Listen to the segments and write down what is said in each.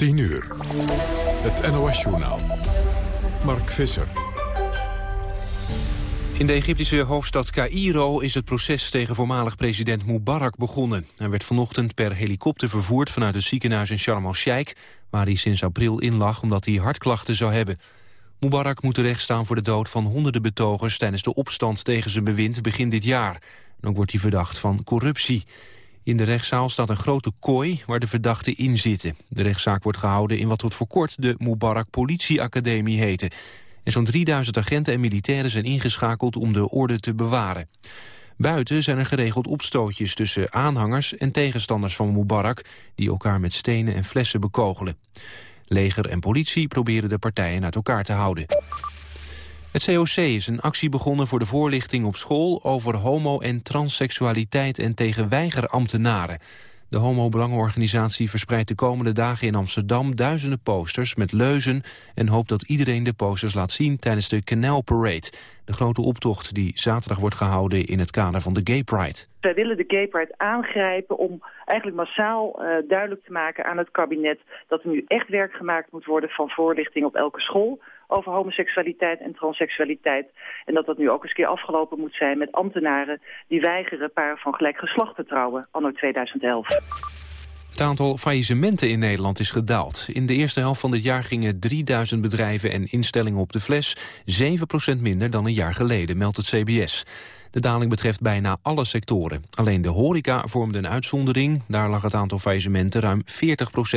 10 uur. Het NOS-journaal. Mark Visser. In de Egyptische hoofdstad Cairo is het proces tegen voormalig president Mubarak begonnen. Hij werd vanochtend per helikopter vervoerd vanuit het ziekenhuis in Sharm el-Sheikh... waar hij sinds april in lag omdat hij hartklachten zou hebben. Mubarak moet terechtstaan voor de dood van honderden betogers... tijdens de opstand tegen zijn bewind begin dit jaar. En ook wordt hij verdacht van corruptie. In de rechtszaal staat een grote kooi waar de verdachten in zitten. De rechtszaak wordt gehouden in wat tot voor kort de Mubarak Politieacademie heette. En zo'n 3000 agenten en militairen zijn ingeschakeld om de orde te bewaren. Buiten zijn er geregeld opstootjes tussen aanhangers en tegenstanders van Mubarak... die elkaar met stenen en flessen bekogelen. Leger en politie proberen de partijen uit elkaar te houden. Het COC is een actie begonnen voor de voorlichting op school... over homo- en transseksualiteit en tegen weigerambtenaren. De homo-belangenorganisatie verspreidt de komende dagen in Amsterdam... duizenden posters met leuzen... en hoopt dat iedereen de posters laat zien tijdens de Canal Parade... de grote optocht die zaterdag wordt gehouden in het kader van de Gay Pride. Wij willen de Gay Pride aangrijpen om eigenlijk massaal uh, duidelijk te maken aan het kabinet... dat er nu echt werk gemaakt moet worden van voorlichting op elke school over homoseksualiteit en transseksualiteit. En dat dat nu ook eens keer afgelopen moet zijn met ambtenaren... die weigeren paren van gelijk geslacht te trouwen, anno 2011. Het aantal faillissementen in Nederland is gedaald. In de eerste helft van dit jaar gingen 3000 bedrijven en instellingen op de fles. 7% minder dan een jaar geleden, meldt het CBS. De daling betreft bijna alle sectoren. Alleen de horeca vormde een uitzondering. Daar lag het aantal faillissementen ruim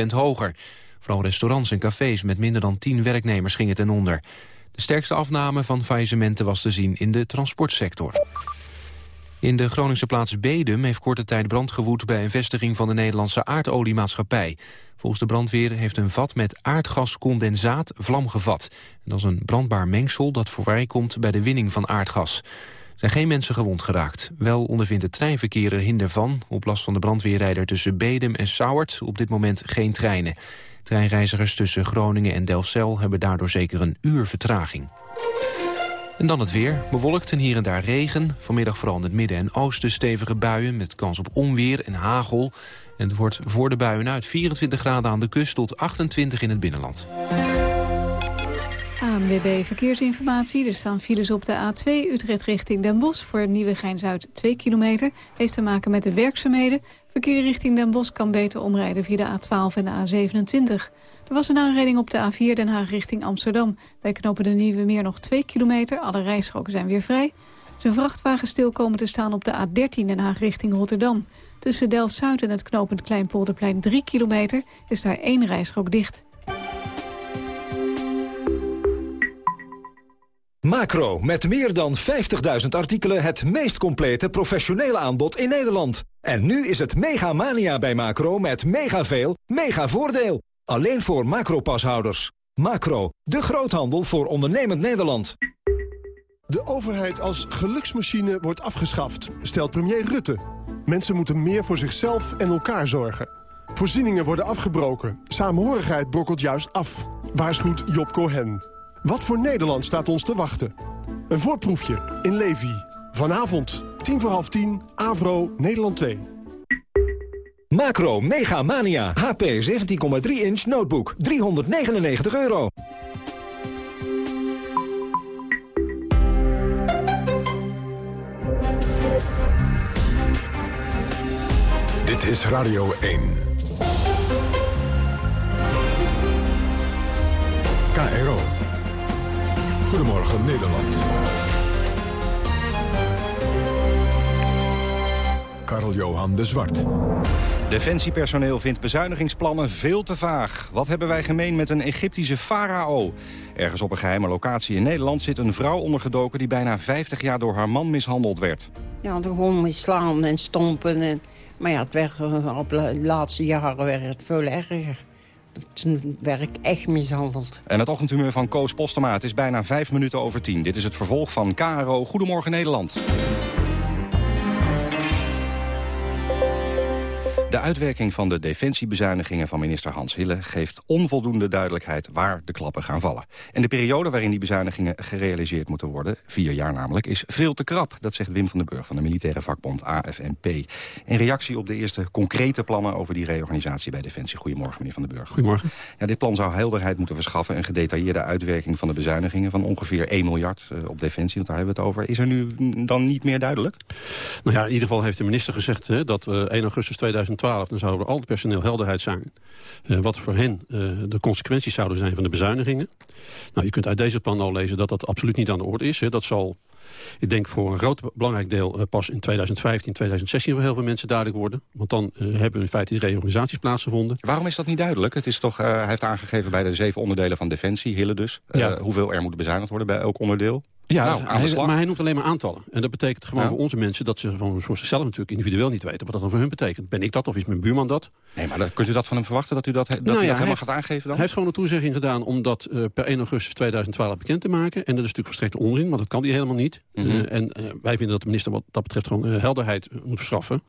40% hoger. Vooral restaurants en cafés met minder dan 10 werknemers gingen ten onder. De sterkste afname van faillissementen was te zien in de transportsector. In de Groningse plaats Bedum heeft korte tijd brand gewoed... bij een vestiging van de Nederlandse aardoliemaatschappij. Volgens de brandweer heeft een vat met aardgascondensaat vlam gevat. Dat is een brandbaar mengsel dat voorbij bij de winning van aardgas. Er zijn geen mensen gewond geraakt. Wel ondervindt het treinverkeer er hinder van. Op last van de brandweerrijder tussen Bedum en Sauert op dit moment geen treinen. Treinreizigers tussen Groningen en Delfzijl hebben daardoor zeker een uur vertraging. En dan het weer. Bewolkt en hier en daar regen. Vanmiddag vooral in het midden en oosten stevige buien... met kans op onweer en hagel. En het wordt voor de buien uit 24 graden aan de kust... tot 28 in het binnenland. ANWB Verkeersinformatie. Er staan files op de A2 Utrecht richting Den Bosch... voor Nieuwegein-Zuid 2 kilometer. Heeft te maken met de werkzaamheden. Verkeer richting Den Bosch kan beter omrijden via de A12 en de A27. Er was een aanrijding op de A4 Den Haag richting Amsterdam. Wij knopen de Nieuwe Meer nog 2 kilometer. Alle rijstroken zijn weer vrij. Zijn vrachtwagen stil komen te staan op de A13 Den Haag richting Rotterdam. Tussen Delft-Zuid en het knooppunt Kleinpolderplein 3 kilometer... is daar één rijstrook dicht. Macro, met meer dan 50.000 artikelen het meest complete professionele aanbod in Nederland. En nu is het mega mania bij Macro met mega veel, mega voordeel. Alleen voor Macro-pashouders. Macro, de groothandel voor ondernemend Nederland. De overheid als geluksmachine wordt afgeschaft, stelt premier Rutte. Mensen moeten meer voor zichzelf en elkaar zorgen. Voorzieningen worden afgebroken. Saamhorigheid brokkelt juist af. Waarschuwt Job Cohen. Wat voor Nederland staat ons te wachten? Een voorproefje in Levi. Vanavond, tien voor half tien, Avro, Nederland 2. Macro Mega Mania. HP 17,3 inch notebook. 399 euro. Dit is Radio 1. Goedemorgen Nederland. Karl-Johan de Zwart. Defensiepersoneel vindt bezuinigingsplannen veel te vaag. Wat hebben wij gemeen met een Egyptische farao? Ergens op een geheime locatie in Nederland zit een vrouw ondergedoken... die bijna 50 jaar door haar man mishandeld werd. Ja, gewoon slaan en stompen. En... Maar ja, het werd, eh, op de laatste jaren werd het veel erger. Toen werd ik echt mishandeld. En het ochtendhumeur van Koos Postema, is bijna vijf minuten over tien. Dit is het vervolg van KRO Goedemorgen Nederland. De uitwerking van de defensiebezuinigingen van minister Hans Hille... geeft onvoldoende duidelijkheid waar de klappen gaan vallen. En de periode waarin die bezuinigingen gerealiseerd moeten worden... vier jaar namelijk, is veel te krap. Dat zegt Wim van den Burg van de militaire vakbond AFNP. In reactie op de eerste concrete plannen over die reorganisatie bij Defensie. Goedemorgen, meneer van den Burg. Goedemorgen. Ja, dit plan zou helderheid moeten verschaffen... een gedetailleerde uitwerking van de bezuinigingen... van ongeveer 1 miljard eh, op Defensie, want daar hebben we het over. Is er nu dan niet meer duidelijk? Nou ja, in ieder geval heeft de minister gezegd hè, dat uh, 1 augustus 2012... dan zou er al het personeel helderheid zijn... Uh, wat voor hen uh, de consequenties zouden zijn van de bezuinigingen. Nou, je kunt uit deze plan al lezen dat dat absoluut niet aan de orde is. Hè. Dat zal ik denk voor een groot belangrijk deel uh, pas in 2015, 2016 voor heel veel mensen duidelijk worden. Want dan hebben in feite die reorganisaties plaatsgevonden. Waarom is dat niet duidelijk? Het is toch, hij heeft aangegeven bij de zeven onderdelen van Defensie, Hille dus, ja. hoeveel er moet bezuinigd worden bij elk onderdeel. Ja, nou, hij, maar hij noemt alleen maar aantallen. En dat betekent gewoon ja. voor onze mensen... dat ze gewoon voor zichzelf natuurlijk individueel niet weten... wat dat dan voor hun betekent. Ben ik dat of is mijn buurman dat? Nee, maar dan, kunt u dat van hem verwachten? Dat u dat, dat, nou ja, u dat helemaal gaat aangeven dan? Hij heeft gewoon een toezegging gedaan om dat uh, per 1 augustus 2012 bekend te maken. En dat is natuurlijk verstrekt onzin, want dat kan hij helemaal niet. Mm -hmm. uh, en uh, wij vinden dat de minister wat dat betreft gewoon helderheid moet verschaffen.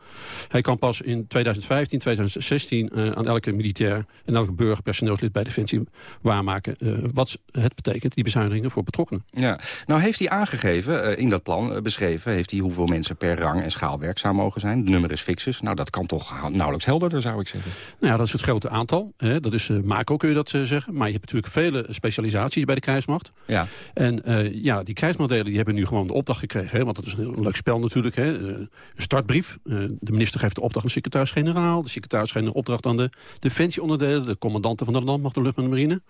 Hij kan pas in 2015, 2016 aan elke militair... en elke burger, personeelslid bij Defensie waarmaken... wat het betekent, die bezuinigingen voor betrokkenen. Ja, nou heeft hij aangegeven uh, in dat plan uh, beschreven... heeft hij hoeveel mensen per rang en schaal werkzaam mogen zijn. De nummer is fixus. Nou, dat kan toch nauwelijks helderder, zou ik zeggen. Nou ja, dat is het grote aantal. Hè. Dat is uh, macro, kun je dat zeggen. Maar je hebt natuurlijk vele specialisaties bij de krijgsmacht. Ja. En ja, die krijgsmodellen die hebben nu gewoon de opdracht gekregen. Hè, want dat is een, heel leuk spel natuurlijk. Hè. een startbrief. de minister geeft de opdracht aan de secretaris-generaal. De secretaris geeft een opdracht aan de defensieonderdelen. De commandanten van de landmacht, de lucht en de marine.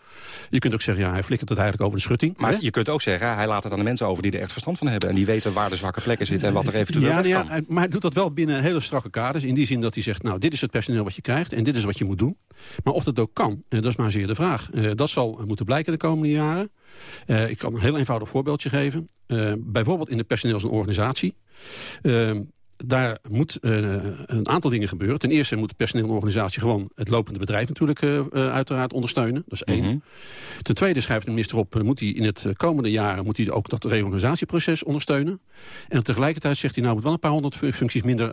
Je kunt ook zeggen, ja, hij flikkert het eigenlijk over de schutting. Maar hè. je kunt ook zeggen, hij laat het aan de mensen over die er echt verstand van hebben. En die weten waar de zwakke plekken zitten en wat er eventueel ja, weg ja, kan. Maar hij doet dat wel binnen hele strakke kaders. In die zin dat hij zegt, nou, dit is het personeel wat je krijgt... en dit is wat je moet doen. Maar of dat ook kan, dat is maar zeer de vraag. dat zal moeten blijken de komende jaren. Ik kan een heel eenvoudig voorbeeldje geven. Bijvoorbeeld in de personeels- en organisatie. Daar moet uh, een aantal dingen gebeuren. Ten eerste moet de personeelorganisatie gewoon het lopende bedrijf natuurlijk uh, uh, uiteraard ondersteunen. Dat is één. Mm -hmm. Ten tweede schrijft de minister op, moet hij in het komende jaren moet hij ook dat reorganisatieproces ondersteunen. En tegelijkertijd zegt hij nou moet wel een paar honderd functies minder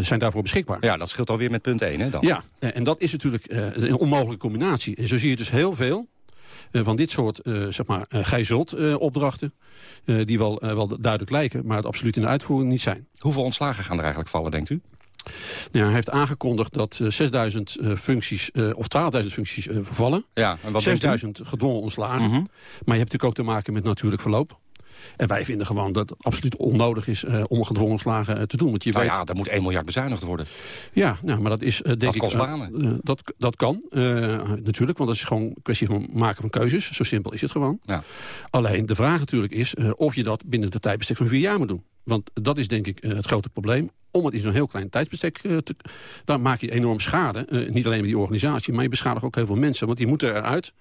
zijn daarvoor beschikbaar. Ja, dat scheelt alweer met punt 1 hè dan. Ja, en dat is natuurlijk een onmogelijke combinatie. En zo zie je dus heel veel van dit soort uh, zeg maar, uh, gijzelt opdrachten... die wel, wel duidelijk lijken, maar het absoluut in de uitvoering niet zijn. Hoeveel ontslagen gaan er eigenlijk vallen, denkt u? Nou, hij heeft aangekondigd dat 6000 functies, of 12.000 functies vervallen. Ja, 6.000 gedwongen ontslagen. Mhm. -hmm. Maar je hebt natuurlijk ook te maken met natuurlijk verloop. En wij vinden gewoon dat het absoluut onnodig is uh, om gedwongen ontslagen uh, te doen. Want je nou weet... ja, er moet 1 miljard bezuinigd worden. Ja, nou, maar dat is uh, denk dat ik... kost banen. dat, dat kan, natuurlijk, want dat is gewoon een kwestie van maken van keuzes. Zo simpel is het gewoon. Ja. Alleen de vraag natuurlijk is of je dat binnen de tijdbestek van vier jaar moet doen. Want dat is denk ik het grote probleem om het in zo'n heel klein tijdsbestek uh, te... dan maak je enorm schade. Uh, niet alleen met die organisatie, maar je beschadigt ook heel veel mensen. Want die moeten eruit,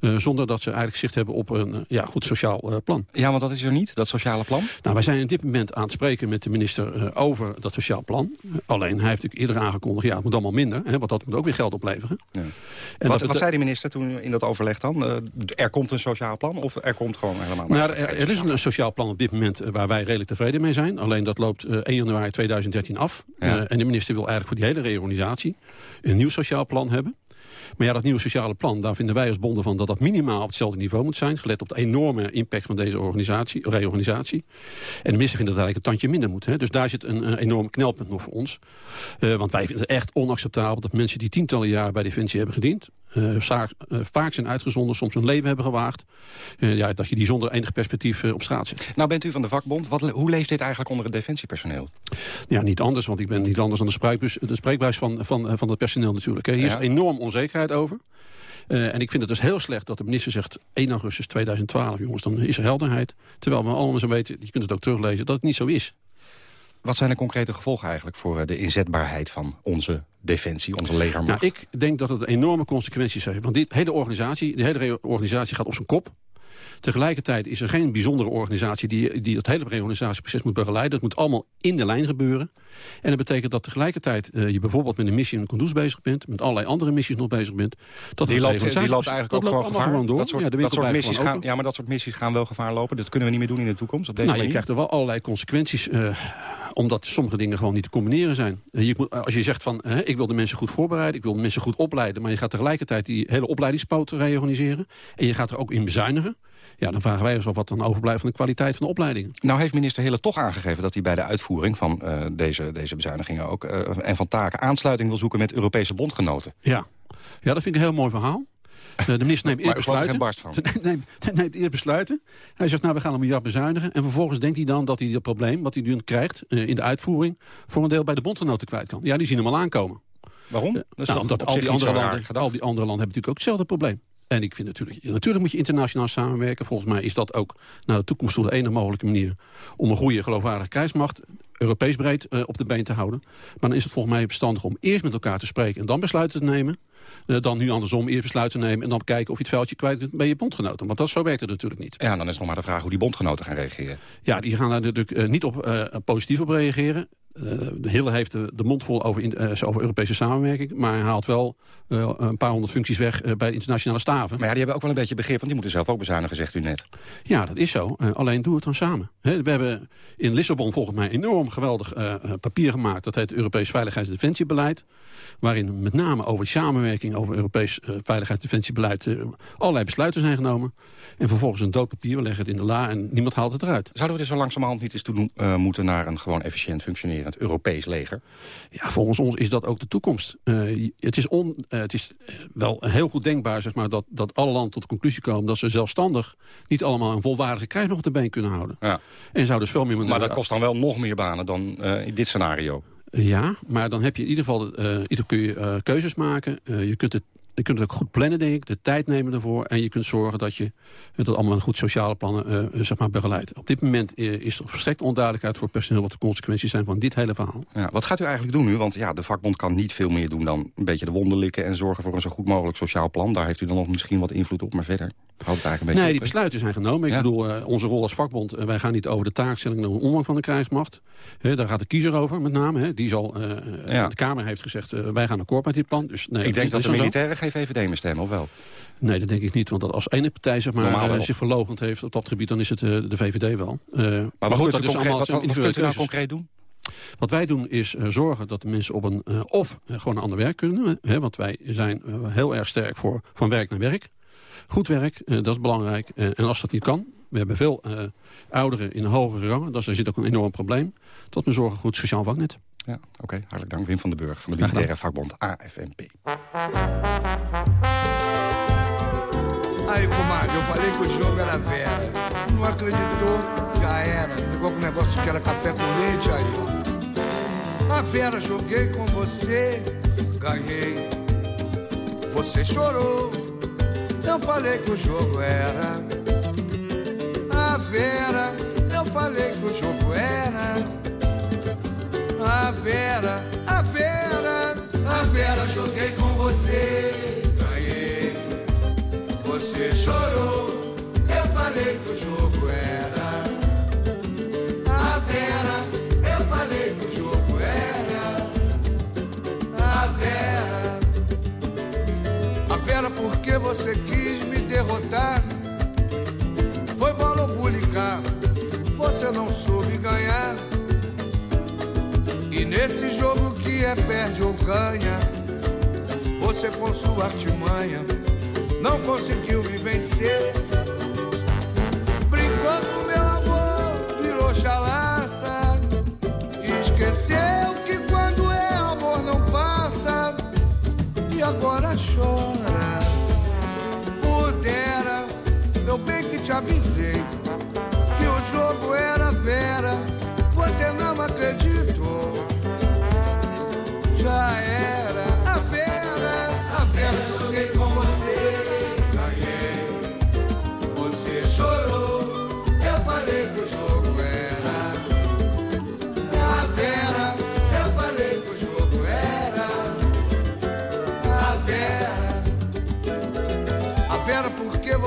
uh, zonder dat ze eigenlijk zicht hebben op een ja, goed sociaal plan. Ja, want dat is er niet, dat sociale plan? Nou, wij zijn op dit moment aan het spreken met de minister over dat sociaal plan. alleen, hij heeft natuurlijk eerder aangekondigd, ja, het moet allemaal minder. Hè, want dat moet ook weer geld opleveren. Ja. En wat, wat zei de minister toen in dat overleg dan? er komt een sociaal plan of er komt gewoon helemaal... Nou, er, er is een sociaal plan op dit moment waar wij redelijk tevreden mee zijn. Alleen dat loopt 1 januari 2013 af. Ja. Uh, en de minister wil eigenlijk voor die hele reorganisatie een nieuw sociaal plan hebben. Maar ja, dat nieuwe sociale plan, daar vinden wij als bonden van... dat dat minimaal op hetzelfde niveau moet zijn... gelet op de enorme impact van deze organisatie, reorganisatie. En de minister vindt dat eigenlijk een tandje minder moet. Hè. Dus daar zit een, een enorm knelpunt nog voor ons. Uh, want wij vinden het echt onacceptabel... dat mensen die tientallen jaren bij Defensie hebben gediend... Uh, vaak, uh, vaak zijn uitgezonden, soms hun leven hebben gewaagd... ja, dat je die zonder enig perspectief op straat zet. Nou bent u van de vakbond. Wat, hoe leeft dit eigenlijk onder het defensiepersoneel? Ja, niet anders, want ik ben niet anders dan de spreekbuis, de spreekbuis van, van, van het personeel natuurlijk. Hè. Hier ja. is enorm onzekerheid over. Uh, en ik vind het dus heel slecht dat de minister zegt 1 augustus 2012, jongens, dan is er helderheid. Terwijl we allemaal zo weten, je kunt het ook teruglezen, dat het niet zo is. Wat zijn de concrete gevolgen eigenlijk voor de inzetbaarheid van onze defensie, onze legermacht? Nou, ik denk dat het enorme consequenties heeft. Want die hele organisatie, de hele organisatie gaat op zijn kop. Tegelijkertijd is er geen bijzondere organisatie die, die dat hele reorganisatieproces moet begeleiden. Dat moet allemaal in de lijn gebeuren. En dat betekent dat tegelijkertijd uh, je bijvoorbeeld met een missie in Kunduz bezig bent, met allerlei andere missies nog bezig bent. Dat die, loopt, die loopt eigenlijk dat ook gewoon gevaar. Gewoon door. Dat soort, ja, de dat soort missies gaan, ja, maar dat soort missies gaan wel gevaar lopen. Dat kunnen we niet meer doen in de toekomst. Op deze nou, je krijgt er wel allerlei consequenties. Uh, omdat sommige dingen gewoon niet te combineren zijn. Je moet, als je zegt van, hè, ik wil de mensen goed voorbereiden... ik wil de mensen goed opleiden... maar je gaat tegelijkertijd die hele opleidingspoot reorganiseren... en je gaat er ook in bezuinigen... ja, dan vragen wij ons af wat dan overblijft van de kwaliteit van de opleidingen. Nou heeft minister Hille toch aangegeven... dat hij bij de uitvoering van uh, deze, deze bezuinigingen ook... Uh, en van taken aansluiting wil zoeken met Europese bondgenoten. Ja. ja, dat vind ik een heel mooi verhaal. Uh, de minister neemt eerst besluiten. neemt, neemt eerst besluiten. Hij zegt, nou, we gaan een miljard bezuinigen. En vervolgens denkt hij dan dat hij dat probleem, wat hij nu krijgt uh, in de uitvoering, voor een deel bij de bondgenoten kwijt kan. Ja, die zien hem al aankomen. Waarom? Nou, omdat al die, andere landen, al die andere landen hebben natuurlijk ook hetzelfde probleem. En ik vind natuurlijk, natuurlijk moet je internationaal samenwerken. Volgens mij is dat ook naar de toekomst toe de enige mogelijke manier... om een goede geloofwaardige krijgsmacht Europees breed uh, op de been te houden. Maar dan is het volgens mij verstandig om eerst met elkaar te spreken... en dan besluiten te nemen. Uh, dan nu andersom eerst besluiten te nemen... en dan kijken of je het veldje kwijt bent bij je bondgenoten. Want dat, zo werkt het natuurlijk niet. Ja, dan is nog maar de vraag hoe die bondgenoten gaan reageren. Ja, die gaan daar natuurlijk uh, niet op positief op reageren. Uh, de Hille heeft de, de mond vol over, in, uh, over Europese samenwerking... maar hij haalt wel uh, een paar honderd functies weg bij de internationale staven. Maar ja, die hebben ook wel een beetje begrip... want die moeten zelf ook bezuinigen, zegt u net. Ja, dat is zo. alleen doe het dan samen. He, we hebben in Lissabon volgens mij enorm geweldig papier gemaakt. Dat heet Europees Veiligheids- en Defensiebeleid. Waarin met name over samenwerking, over Europees Veiligheids- en Defensiebeleid... allerlei besluiten zijn genomen. En vervolgens een dood papier, we leggen het in de la en niemand haalt het eruit. Zouden we er zo langzamerhand niet eens toe moeten naar een gewoon efficiënt functioneren? het Europees leger? Ja, volgens ons is dat ook de toekomst. Uh, het, is on, het is wel heel goed denkbaar zeg maar, dat, dat alle landen tot de conclusie komen... dat ze zelfstandig niet allemaal een volwaardige krijgsmacht op de been kunnen houden. Ja. En zou dus veel meer... Maar dat kost dan wel nog meer banen dan in dit scenario. Ja, maar dan heb je in ieder geval ieder kun je keuzes maken. je kunt het je kunt het ook goed plannen, denk ik. De tijd nemen ervoor. En je kunt zorgen dat je dat allemaal een goed sociale plannen uh, zeg maar begeleidt. Op dit moment uh, is er verstrekt onduidelijkheid voor het personeel... wat de consequenties zijn van dit hele verhaal. Ja, wat gaat u eigenlijk doen nu? Want ja, de vakbond kan niet veel meer doen dan een beetje de wonden likken... en zorgen voor een zo goed mogelijk sociaal plan. Daar heeft u dan nog misschien wat invloed op, maar verder houdt het eigenlijk een beetje Nee, op, die besluiten zijn genomen. Ik bedoel, uh, onze rol als vakbond... wij gaan niet over de taakstelling naar een omvang van de krijgsmacht. He, daar gaat de kiezer over, met name. He. Die zal, Ja. De Kamer heeft gezegd, wij gaan akkoord met dit plan. Dus, nee, Ik denk dat de militairen geen VVD meer stemmen, of wel? Nee, dat denk ik niet. Want als ene partij zeg maar, eh, zich verlogend heeft op dat gebied... dan is het eh, de VVD wel. Eh, Maar wat, goed, dat is allemaal wat, wat, wat kunt u nou concreet doen? Wat wij doen is zorgen dat de mensen op een of gewoon een ander werk kunnen. Hè, want wij zijn heel erg sterk voor van werk naar werk. Goed werk, dat is belangrijk. En als dat niet kan, we hebben veel ouderen in hogere rangen. Dus daar zit ook een enorm probleem. Tot we zorgen goed sociaal vangnet. Ja, oké. Hartelijk dank. Wim van den Burg van de militaire vakbond AFNP. Aí, comadre, eu falei que o jogo era vera. Não acreditou, já era. Ficou com o negócio que era café com leite aí. A Vera, joguei com você, ganhei. Você chorou, eu falei que o jogo era. A Vera, eu falei que o jogo era. A Vera, a Vera, a Vera, joguei com você, ganhei. Você chorou, eu falei que o jogo era. A Vera, eu falei que o jogo era. A Vera, a Vera, porque você quis me derrotar? Foi bola ou bulicar? Você não soube ganhar. E nesse jogo que é perde ou ganha, você com sua artimanha não conseguiu me vencer. Brincou com meu amor, virou chalaça. Esqueceu que quando é amor não passa. E agora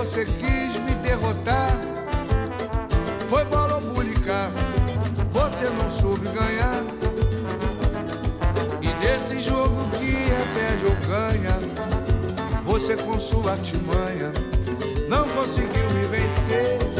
você quis me derrotar. Foi bola bulicar, você não soube ganhar. E nesse jogo que é perde ou ganha, você com sua artimanha não conseguiu me vencer.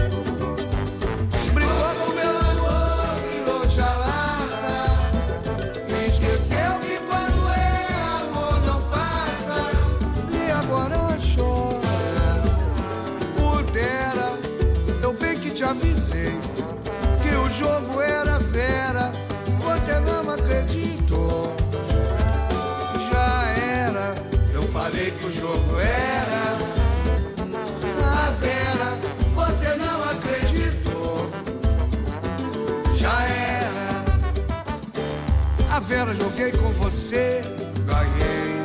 Falei que o jogo era. A Vera, você não acreditou. Já era. A Vera, joguei com você, ganhei.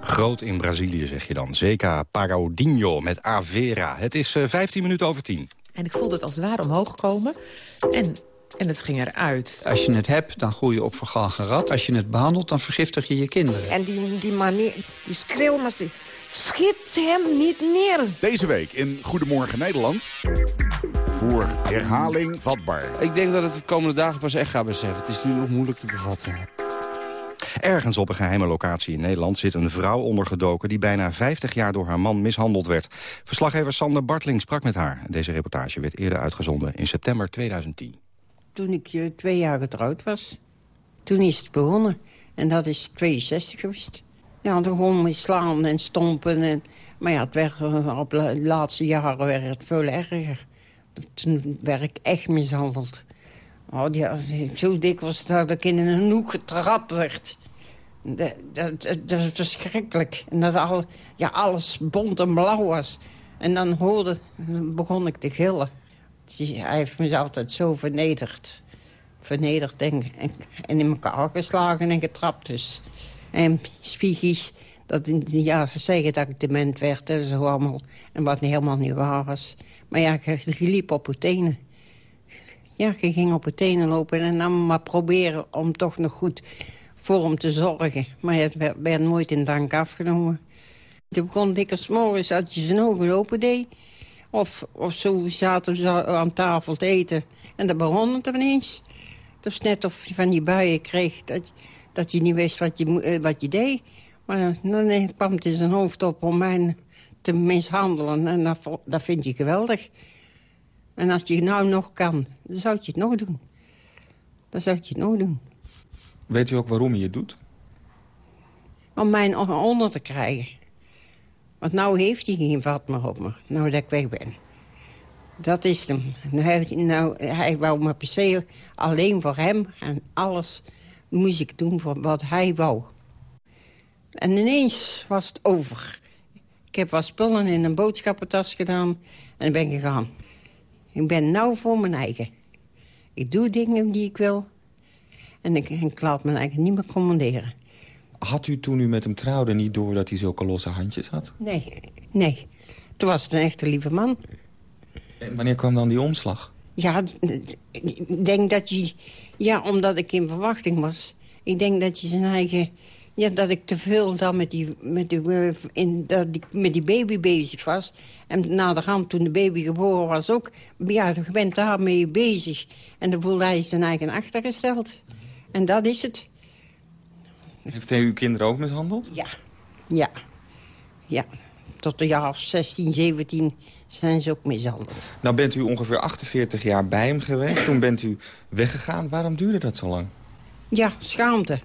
Groot in Brazilië, zeg je dan. Zeka Pagodinho met Avera. Het is eh, 15 minuten over 10. En ik voelde het als het ware omhoog komen. En, en het ging eruit. Als je het hebt, dan groei je op vergalgen rat. Als je het behandelt, dan vergiftig je je kinderen. En die, die manier, die schreeuw, maar ze schiet hem niet neer. Deze week in Goedemorgen Nederland. Voor herhaling vatbaar. Ik denk dat het de komende dagen pas echt gaat beseffen. Het is nu nog moeilijk te bevatten. Ergens op een geheime locatie in Nederland zit een vrouw ondergedoken... die bijna 50 jaar door haar man mishandeld werd. Verslaggever Sander Bartling sprak met haar. Deze reportage werd eerder uitgezonden in september 2010. Toen ik eh, twee jaar getrouwd was, toen is het begonnen. En dat is 62 geweest. Ja, toen gewoon met slaan en stompen. En, maar ja, het werd, eh, op de laatste jaren werd het veel erger. Toen werd ik echt mishandeld. Oh, ja, zo dikwijls dat ik in een hoek getrapt werd. Dat, dat, dat, is verschrikkelijk. En dat al, ja, alles bont en blauw was. En dan hoorde, begon ik te gillen. Hij heeft me altijd zo vernederd. Vernederd en, en, en in elkaar geslagen en getrapt dus. En psychisch, dat in de zeggen dat ik dement werd en zo allemaal. En wat helemaal niet waar was. Maar ja, je, liep op je tenen. Ja, je ging op je tenen lopen en dan maar proberen om toch nog goed voor hem te zorgen. Maar het werd, nooit in dank afgenomen. Toen begon dikwijls morgens dat je zijn ogen open deed. Of, of zo zaten ze aan tafel te eten. En dan begon het ineens. Het was net of je van die buien kreeg dat, dat je niet wist wat je, eh, wat je deed. Maar dan kwam het in zijn hoofd op om mij te mishandelen. En dat, dat vind je geweldig. En als je nou nog kan, dan zou je het nog doen. Dan zou je het nog doen. Weet u ook waarom je het doet? Om mij on- onder te krijgen. Want nou heeft hij geen vat meer op me, nou dat ik weg ben. Dat is hem. Nou, hij, nou, hij wou me per se alleen voor hem en alles moest ik doen voor wat hij wou. En ineens was het over. Ik heb wat spullen in een boodschappentas gedaan en ben gegaan. Ik ben nou voor mijn eigen. Ik doe dingen die ik wil en ik, ik laat me eigen niet meer commanderen. Had u toen u met hem trouwde niet door dat hij zulke losse handjes had? Nee, nee. Toen was het een echte lieve man. En wanneer kwam dan die omslag? Ja, ik denk dat je... Ja, omdat ik in verwachting was. Ik denk dat je zijn eigen... Ja, dat ik te veel dan met die, met die, in, dat ik met die baby bezig was. En na de hand, toen de baby geboren was ook... Ja, je bent daarmee bezig. En dan voelde hij zijn eigen achtergesteld. En dat is het. Heeft hij uw kinderen ook mishandeld? Ja. Ja. Ja. Tot de jaar 16, 17 zijn ze ook mishandeld. Nou bent u ongeveer 48 jaar bij hem geweest. Toen bent u weggegaan. Waarom duurde dat zo lang? Ja, schaamte.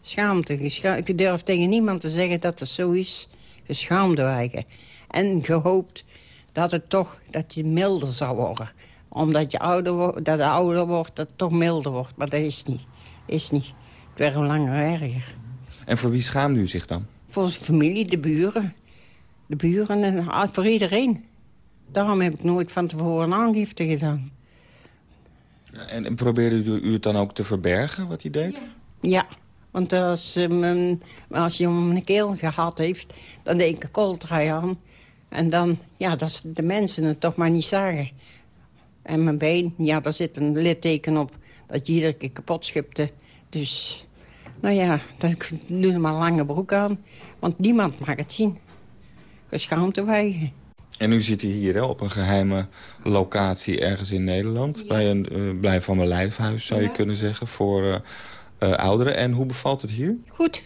Schaamte. Ik durf tegen niemand te zeggen dat het zo is. Geschaamde eigen. En gehoopt dat het toch dat je milder zou worden. Omdat je ouder wordt, dat ouder wordt, dat het toch milder wordt. Maar dat is niet. Is niet. Het werd hoe langer erger. En voor wie schaamde u zich dan? Voor de familie, de buren. De buren en voor iedereen. Daarom heb ik nooit van tevoren aangifte gedaan. En, en probeerde u, het dan ook te verbergen, wat hij deed? Ja, want als, um, als je hem een keel gehad heeft, dan deed ik een aan. En dan, ja, dat de mensen het toch maar niet zagen. En mijn been, ja, daar zit een litteken op dat je iedere keer kapot schipte. Dus, nou ja, dan doe je maar een lange broek aan. Want niemand mag het zien. Geschaamd te wijgen. En nu zit hij hier hè, op een geheime locatie ergens in Nederland. Bij een uh, blijf van mijn lijfhuis, zou je kunnen zeggen, voor uh, uh, ouderen. En hoe bevalt het hier? Goed,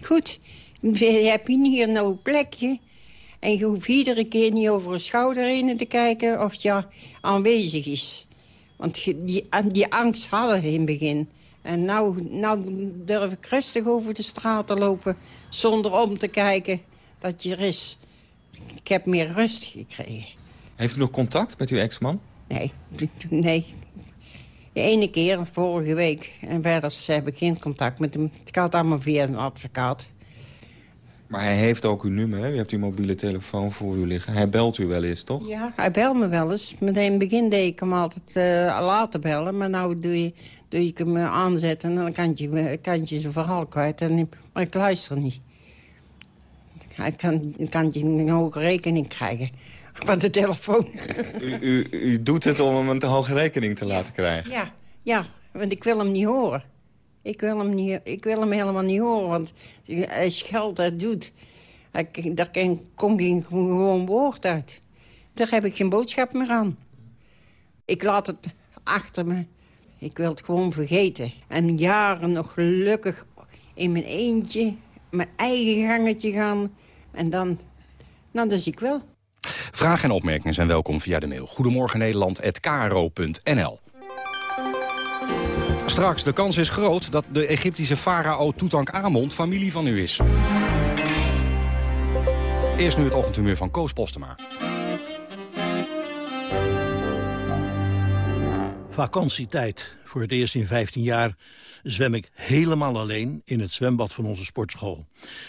goed. Je hebt hier nou plekje. En je hoeft iedere keer niet over een schouder heen te kijken of je aanwezig is. Want die, die angst hadden we in het begin. En nou, nou durf ik rustig over de straat te lopen zonder om te kijken dat je er is. Ik heb meer rust gekregen. Heeft u nog contact met uw ex-man? Nee, nee. De ene keer, vorige week. En verder heb ik geen contact met hem. Het gaat allemaal via een advocaat. Maar hij heeft ook uw nummer, hè? U hebt uw mobiele telefoon voor u liggen. Hij belt u wel eens, toch? Ja, hij belt me wel eens. Met in het begin deed ik hem altijd uh, laten bellen. Maar nu doe je, doe ik hem aanzetten en dan kan je, kan je zijn verhaal kwijt. En, maar ik luister niet. Dan kan je een hoge rekening krijgen van de telefoon. U, u, u, doet het om hem een te hoge rekening te laten krijgen? Ja, ja, want ik wil hem niet horen. Ik wil hem, niet, ik wil hem helemaal niet horen, want als geld dat doet... daar komt geen gewoon woord uit. Daar heb ik geen boodschap meer aan. Ik laat het achter me. Ik wil het gewoon vergeten. En jaren nog gelukkig in mijn eentje... mijn eigen gangetje gaan. En dan, dan dus ik wel. Vragen en opmerkingen zijn welkom via de mail. Goedemorgen Nederland@kro.nl. Straks, de kans is groot dat de Egyptische farao Tutankhamon familie van u is. Eerst nu het ochtendhumeur van Koos Postema. Vakantietijd. Voor het eerst in 15 jaar zwem ik helemaal alleen in het zwembad van onze sportschool.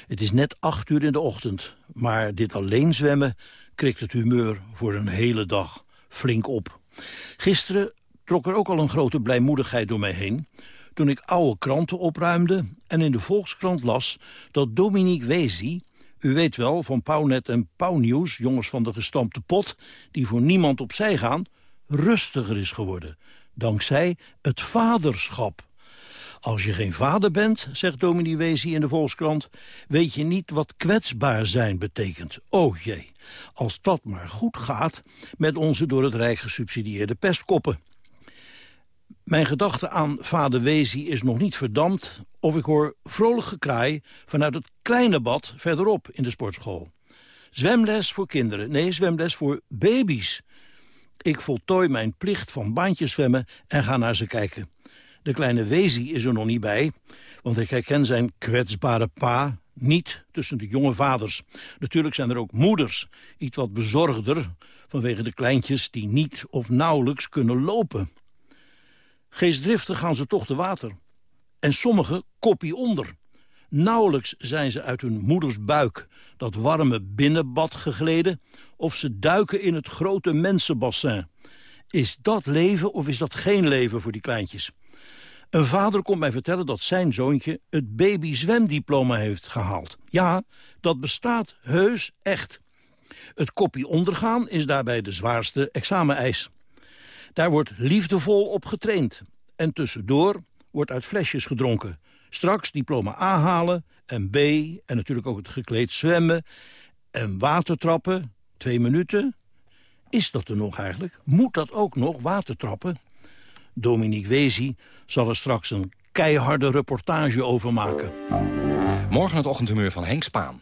Het is net 8 uur in de ochtend, maar dit alleen zwemmen krikt het humeur voor een hele dag flink op. Gisteren trok er ook al een grote blijmoedigheid door mij heen... toen ik oude kranten opruimde en in de Volkskrant las... dat Dominique Wezi, u weet wel, van Pauwnet en Pauwnieuws... jongens van de gestampte pot, die voor niemand opzij gaan... rustiger is geworden, dankzij het vaderschap. Als je geen vader bent, zegt Dominique Wezi in de Volkskrant... weet je niet wat kwetsbaar zijn betekent. Oh jee, als dat maar goed gaat... met onze door het Rijk gesubsidieerde pestkoppen. Mijn gedachte aan vader Wezi is nog niet verdampt... of ik hoor vrolijk gekraai vanuit het kleine bad verderop in de sportschool. Zwemles voor kinderen, nee, zwemles voor baby's. Ik voltooi mijn plicht van baantjes zwemmen en ga naar ze kijken. De kleine Wezi is er nog niet bij, want ik herken zijn kwetsbare pa niet tussen de jonge vaders. Natuurlijk zijn er ook moeders, iets wat bezorgder... vanwege de kleintjes die niet of nauwelijks kunnen lopen. Geestdriftig gaan ze toch te water. En sommigen koppie onder. Nauwelijks zijn ze uit hun moeders buik dat warme binnenbad gegleden... of ze duiken in het grote mensenbassin. Is dat leven of is dat geen leven voor die kleintjes? Een vader komt mij vertellen dat zijn zoontje het babyzwemdiploma heeft gehaald. Ja, dat bestaat heus echt. Het kopie ondergaan is daarbij de zwaarste exameneis. Daar wordt liefdevol op getraind. En tussendoor wordt uit flesjes gedronken. Straks diploma A halen en B en natuurlijk ook het gekleed zwemmen... en watertrappen, twee minuten. Is dat er nog eigenlijk? Moet dat ook nog, watertrappen? Dominique Wezi zal er straks een keiharde reportage over maken. Morgen het ochtendhumeur van Henk Spaan.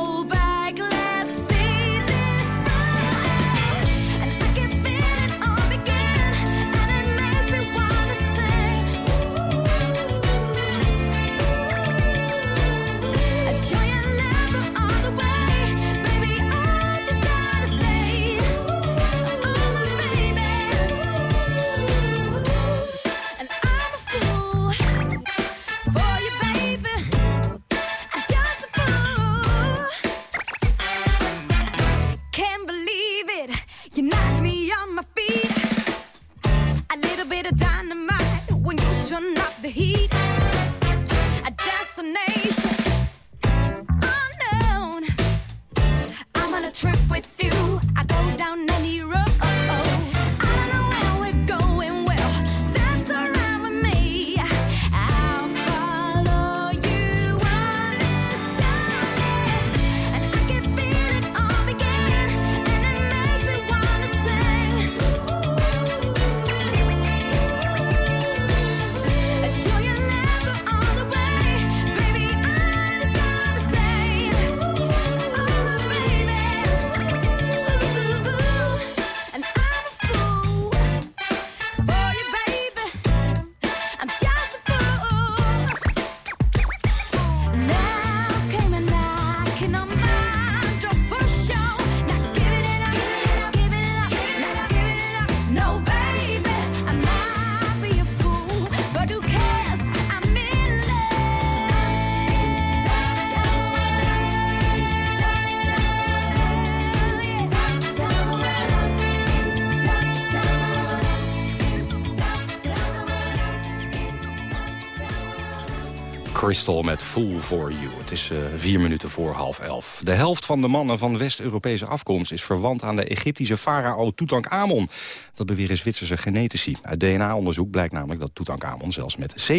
Crystal met Fool for You. Het is eh, vier minuten voor half elf. De helft van de mannen van West-Europese afkomst... is verwant aan de Egyptische farao Tutankhamon. Dat beweren Zwitserse genetici. Uit DNA-onderzoek blijkt namelijk dat Tutankhamon... zelfs met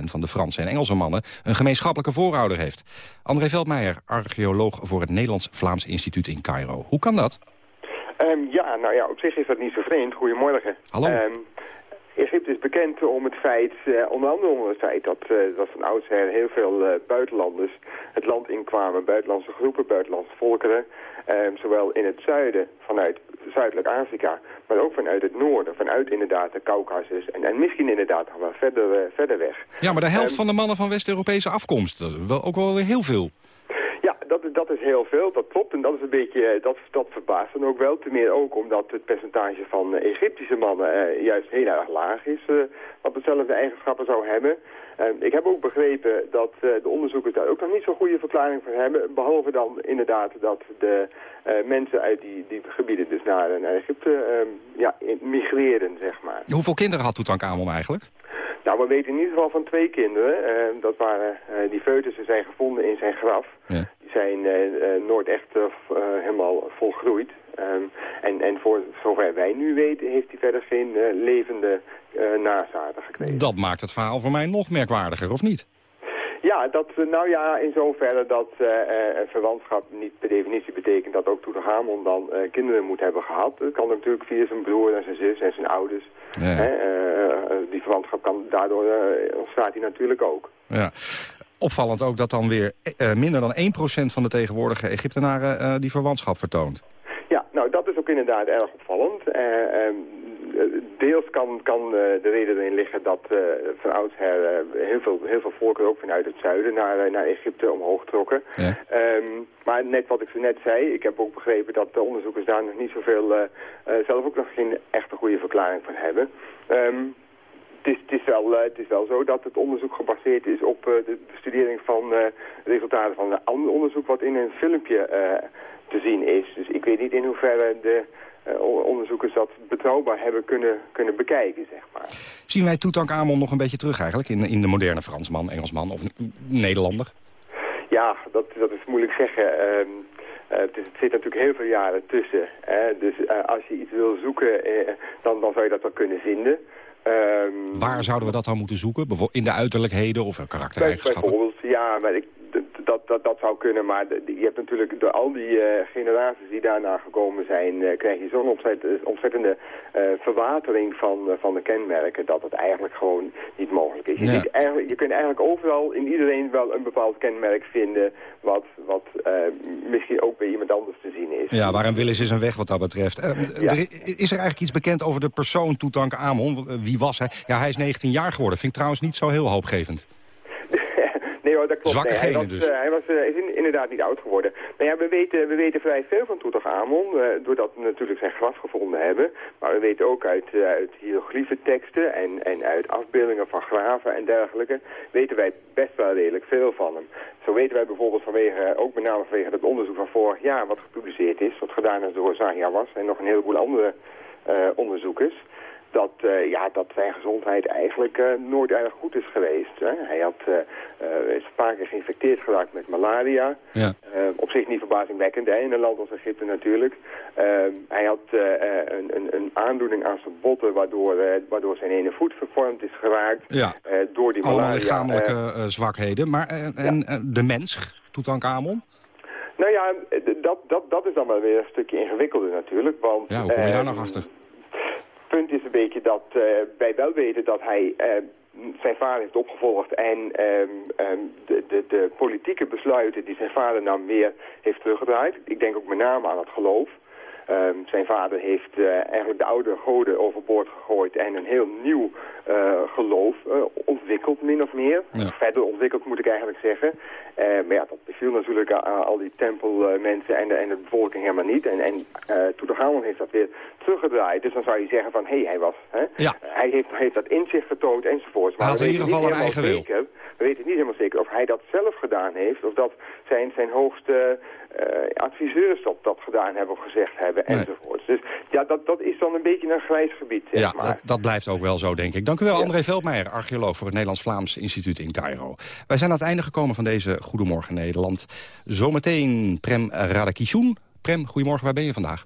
70% van de Franse en Engelse mannen... een gemeenschappelijke voorouder heeft. André Veldmeijer, archeoloog voor het Nederlands-Vlaams Instituut in Cairo. Hoe kan dat? Ehm, ja, nou ja, op zich is dat niet zo vreemd. Goedemorgen. Hallo. Ehm, Egypte is bekend om het feit, eh, onder andere om het feit dat, eh, dat van oudsher heel veel eh, buitenlanders het land inkwamen. Buitenlandse groepen, buitenlandse volkeren. ehm, zowel in het zuiden, vanuit Zuidelijk Afrika, maar ook vanuit het noorden. Vanuit inderdaad de Caucasus en, en misschien inderdaad nog wel verder, verder weg. Ja, maar de helft Ehm, van de mannen van West-Europese afkomst... wel, ook wel weer heel veel. Dat, is- heel veel, dat klopt. En dat is een beetje, eh, dat, dat verbaast dan ook wel. Ten meer ook omdat het percentage van eh, Egyptische mannen eh, juist heel erg laag is. wat dezelfde eigenschappen zou hebben. Ik heb ook begrepen dat de onderzoekers daar ook nog niet zo'n goede verklaring voor hebben. Behalve dan inderdaad dat de mensen uit die, die gebieden dus naar, Egypte eh, ja, migreren, zeg maar. Hoeveel kinderen had Tutankhamon eigenlijk? Nou, we weten in ieder geval van twee kinderen. Eh, dat waren eh, die foetussen zijn gevonden in zijn graf. Ja. Die zijn eh, nooit echt helemaal volgroeid. Ehm, en, en voor zover wij nu weten heeft hij verder geen levende nazaten gekregen. Dat maakt het verhaal voor mij nog merkwaardiger, of niet? Ja, dat, eh, nou ja, in zoverre dat een verwantschap niet per definitie betekent dat ook Tutankhamon dan eh, kinderen moet hebben gehad. Het kan natuurlijk via zijn broer en zijn zus en zijn ouders. Hè, die verwantschap kan daardoor ontstaat die natuurlijk ook. Ja. Opvallend ook dat dan weer minder dan 1% van de tegenwoordige Egyptenaren die verwantschap vertoont. Ja, nou dat is ook inderdaad erg opvallend. Eh, ehm, eh, deels kan, kan eh, de reden erin liggen dat eh, van oudsher eh, heel, veel, heel veel volkeren ook vanuit het zuiden naar, eh, naar Egypte omhoog trokken. Ehm, maar net wat ik zo net zei, ik heb ook begrepen dat de onderzoekers daar nog niet zoveel, eh, eh, zelf ook nog geen echte goede verklaring van hebben. Ehm, het is, het, is wel, eh, het is wel zo dat het onderzoek gebaseerd is op eh, de bestudering van eh, resultaten van een ander onderzoek wat in een filmpje eh, te zien is. Dus ik weet niet in hoeverre de eh, onderzoekers dat betrouwbaar hebben kunnen, kunnen bekijken, zeg maar. Zien wij Tutankhamon nog een beetje terug eigenlijk in, in de moderne Fransman, Engelsman of Nederlander? Ja, dat, dat is moeilijk zeggen. Ehm, eh, het, is, het zit natuurlijk heel veel jaren tussen. Hè? Dus eh, als je iets wil zoeken, eh, dan, dan zou je dat wel kunnen vinden. Ehm, Waar zouden we dat dan moeten zoeken? In de uiterlijkheden of karaktereigenschappen? Bijvoorbeeld, ja, maar ik, dat, dat, dat zou kunnen. Maar de- je hebt natuurlijk door al die eh, generaties die daarna gekomen zijn... eh, krijg je zo'n ontzett, ontzettende eh, verwatering van, eh, van de kenmerken... dat het eigenlijk gewoon niet mogelijk is. Je, Ja. ziet eigenlijk, je kunt eigenlijk overal in iedereen wel een bepaald kenmerk vinden... wat, wat eh, misschien ook bij iemand anders te zien is. Ja, waar een wil is, is een weg wat dat betreft. Eh, Ja. er is er eigenlijk iets bekend over de persoon Tutankhamon? Wie was hij? Ja, hij is 19 jaar geworden. Vind ik trouwens niet zo heel hoopgevend. Nee hoor, dat klopt. Zwakke nee, hij was, dus. eh, hij was, eh, is in- inderdaad niet oud geworden. Nou ja, we weten, we weten vrij veel van Tutankhamon, eh doordat we natuurlijk zijn graf gevonden hebben. Maar we weten ook uit, uit hieroglyphenteksten en, en uit afbeeldingen van graven en dergelijke, weten wij best wel redelijk veel van hem. Zo weten wij bijvoorbeeld vanwege, ook met name vanwege het onderzoek van vorig jaar wat gepubliceerd is, wat gedaan is door Zahia Was en nog een heleboel andere eh, onderzoekers. Dat, eh, ja, dat zijn gezondheid eigenlijk eh, nooit erg goed is geweest. Hè. Hij had, uh, is vaker geïnfecteerd geraakt met malaria. Ja. op zich niet verbazingwekkend hè, in een land als Egypte natuurlijk. hij had een, een, een, aandoening aan zijn botten waardoor, waardoor zijn ene voet vervormd is geraakt. Ja. door die malaria. Alle lichamelijke zwakheden. Maar en de mens, Tutankhamon? Nou ja, dat, dat, dat is dan wel weer een stukje ingewikkelder natuurlijk. Want, ja, hoe kom je daar nog achter? Punt is een beetje dat uh, wij wel weten dat hij uh, zijn vader heeft opgevolgd en um, um, de, de, de, politieke besluiten die zijn vader nou meer heeft teruggedraaid. Ik denk ook met name aan het geloof. Um, zijn vader heeft uh, eigenlijk de oude goden overboord gegooid en een heel nieuw uh, geloof uh, ontwikkeld, min of meer. Ja. Verder ontwikkeld moet ik eigenlijk zeggen. maar ja, dat beviel natuurlijk aan al die tempelmensen en, de, en de bevolking helemaal niet. En, en Toeterhamon heeft dat weer teruggedraaid. Dus dan zou je zeggen van, hé, hey, hij was... Hè? Ja. Hij heeft, heeft dat inzicht getoond enzovoort. Maar hij had in ieder geval een eigen wil. Zeker, we weten niet helemaal zeker of hij dat zelf gedaan heeft... of dat zijn, zijn hoogste adviseurs dat, dat gedaan hebben of gezegd hebben enzovoort. Dus ja, dat, dat is dan een beetje een grijs gebied, zeg ja, maar. Dat, dat blijft ook wel zo, denk ik. Dank u wel, André Veldmeijer, archeoloog voor het Nederlands-Vlaams Instituut in Cairo. Wij zijn aan het einde gekomen van deze Goedemorgen Nederland. Zometeen Prem Radakishun. Prem, goedemorgen, waar ben je vandaag?